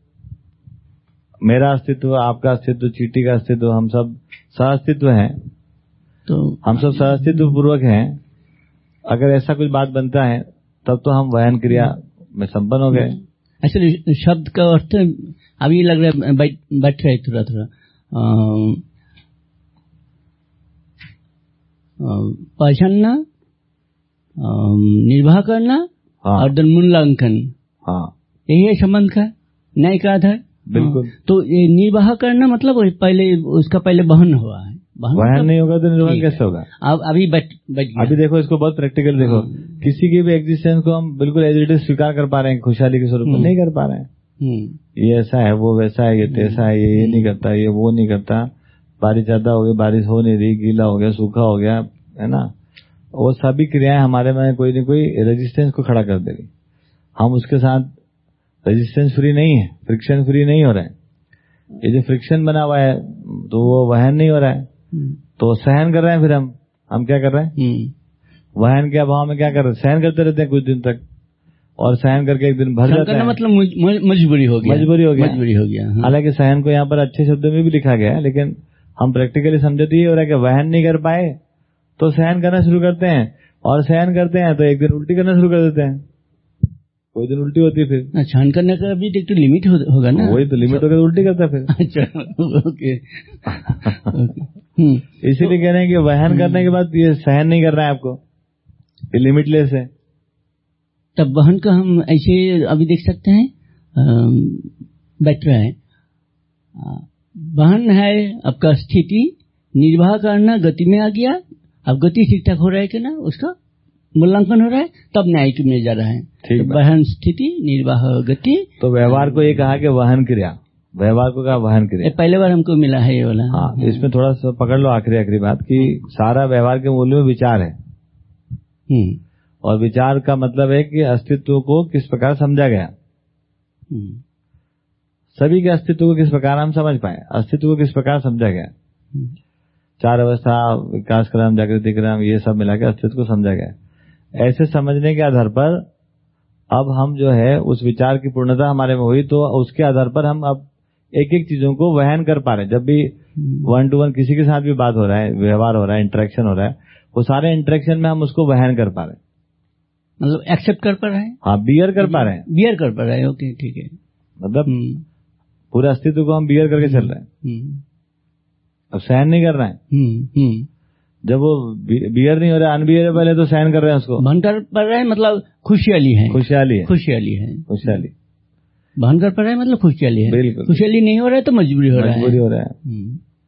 मेरा अस्तित्व आपका अस्तित्व चीटी का अस्तित्व हम सब सह अस्तित्व हैं। तो हम सब सह अस्तित्व पूर्वक हैं। अगर ऐसा कुछ बात बनता है तब तो हम वहन क्रिया में संपन्न हो गए। एक्चुअली शब्द का अर्थ अभी लग रहा है बैठ रहे थोड़ा थोड़ा पहचानना निर्वाह करना हाँ। और मूल्यांकन। हाँ। यही है संबंध का न्याय का आधार। बिल्कुल। हाँ, तो ये निर्वाह करना मतलब पहले उसका पहले बहन हुआ है। बहन नहीं होगा तो निर्वहन ठीक है। कैसे होगा? अब अभी बैठ गया। अभी देखो इसको बहुत प्रैक्टिकल देखो। किसी की भी एग्जिस्टेंस को हम बिल्कुल एज इट इज़ स्वीकार कर पा रहे हैं खुशहाली के स्वरूप हम्म। नहीं कर पा रहे हैं। ये ऐसा है वो वैसा है ये तैसा है ये ये नहीं करता ये वो नहीं करता। बारिश ज़्यादा हो गई बारिश हो नहीं रही गीला हो गया सूखा हो गया है ना? वो सभी क्रियाएँ हमारे में कोई ना कोई रेजिस्टेंस को खड़ा कर देगी। हम उसके साथ रेजिस्टेंस फ्री नहीं है फ्रिक्शन फ्री नहीं हो रहा है। ये जो फ्रिक्शन बना हुआ है तो वो वहन नहीं हो रहा है। हम्म। तो सहन कर रहे हैं फिर हम। हम क्या कर रहे हैं? हम्म। वहन के अभाव में क्या कर रहे हैं? सहन करते रहते हैं कुछ दिन तक। और सहन करके एक दिन भर जाता है। मतलब मज- मज- मजबूरी हो गया। मजबूरी हो गया। मजबूरी हो गया हाँ। हालाँकि सहन को यहाँ पर अच्छे शब्दों में भी लिखा गया है लेकिन हम प्रैक्टिकली समझे तो ये हो रहा है कि वहन नहीं कर पाए तो सहन करना शुरू करते हैं। और सहन करते हैं तो एक दिन उल्टी करना शुरू कर देते हैं। कोई दिन उल्टी होती है फिर। हाँ, सहन करने का भी एक तो लिमिट हो, होगा ना। वही तो लिमिट होगा तो उल्टी करता है फिर। अच्छा ओके ओके। हम्म। इसीलिए कह रहे हैं कि वहन करने के बाद ये सहन नहीं कर रहा है आपको। ये लिमिटलेस है। तब वहन का हम ऐसे अभी देख सकते हैं बैठ रहे हैं। वहन है आपका स्थिति निर्वाह करना गति में आ गया अब गति ठीक ठाक हो रहा है कि ना उसका मूल्यांकन हो रहा है तब न्यायिक में जा रहा है। तो वहन स्थिति निर्वाह गति। तो व्यवहार को ये कहा कि वहन क्रिया व्यवहार को कहा वहन क्रिया। पहले बार हमको मिला है ये वाला। हाँ इसमें थोड़ा सा पकड़ लो आखिरी आखिरी बात कि सारा व्यवहार के मूल्य में विचार है। हम्म, और विचार का मतलब है कि अस्तित्व को किस प्रकार समझा गया। हम्म, सभी के अस्तित्व को किस प्रकार हम समझ पाए? अस्तित्व को किस प्रकार समझा गया? हम्म, चार अवस्था विकास क्रम जागृति क्रम ये सब मिला के अस्तित्व को समझा गया। ऐसे समझने के आधार पर अब हम जो है उस विचार की पूर्णता हमारे में हुई तो उसके आधार पर हम अब एक एक चीज़ों को वहन कर पा रहे हैं। जब भी वन टू वन किसी के साथ भी बात हो रहा है व्यवहार हो रहा है इंटरेक्शन हो रहा है वो सारे इंटरेक्शन में हम उसको वहन कर पा रहे हैं। मतलब एक्सेप्ट कर पा रहे हैं? हाँ बियर कर पा रहे हैं। बियर कर पा रहे हैं ओके ठीक है। मतलब हम्म, पूरे अस्तित्व को हम बियर करके चल रहे हैं। हम्म, अब सहन नहीं कर रहे हैं। हम्म। जब वो बियर नहीं हो रहा अनबियरेबल है तो सहन कर रहे हैं उसको। बहन कर पा रहे हैं मतलब खुशहाली है। खुशहाली है। खुशहाली है। खुशहाली बहन कर पा रहे हैं मतलब खुशहाली है। बिल्कुल। खुशहाली नहीं हो रहा है तो मजबूरी हो रहा है। मजबूरी हो रहा है।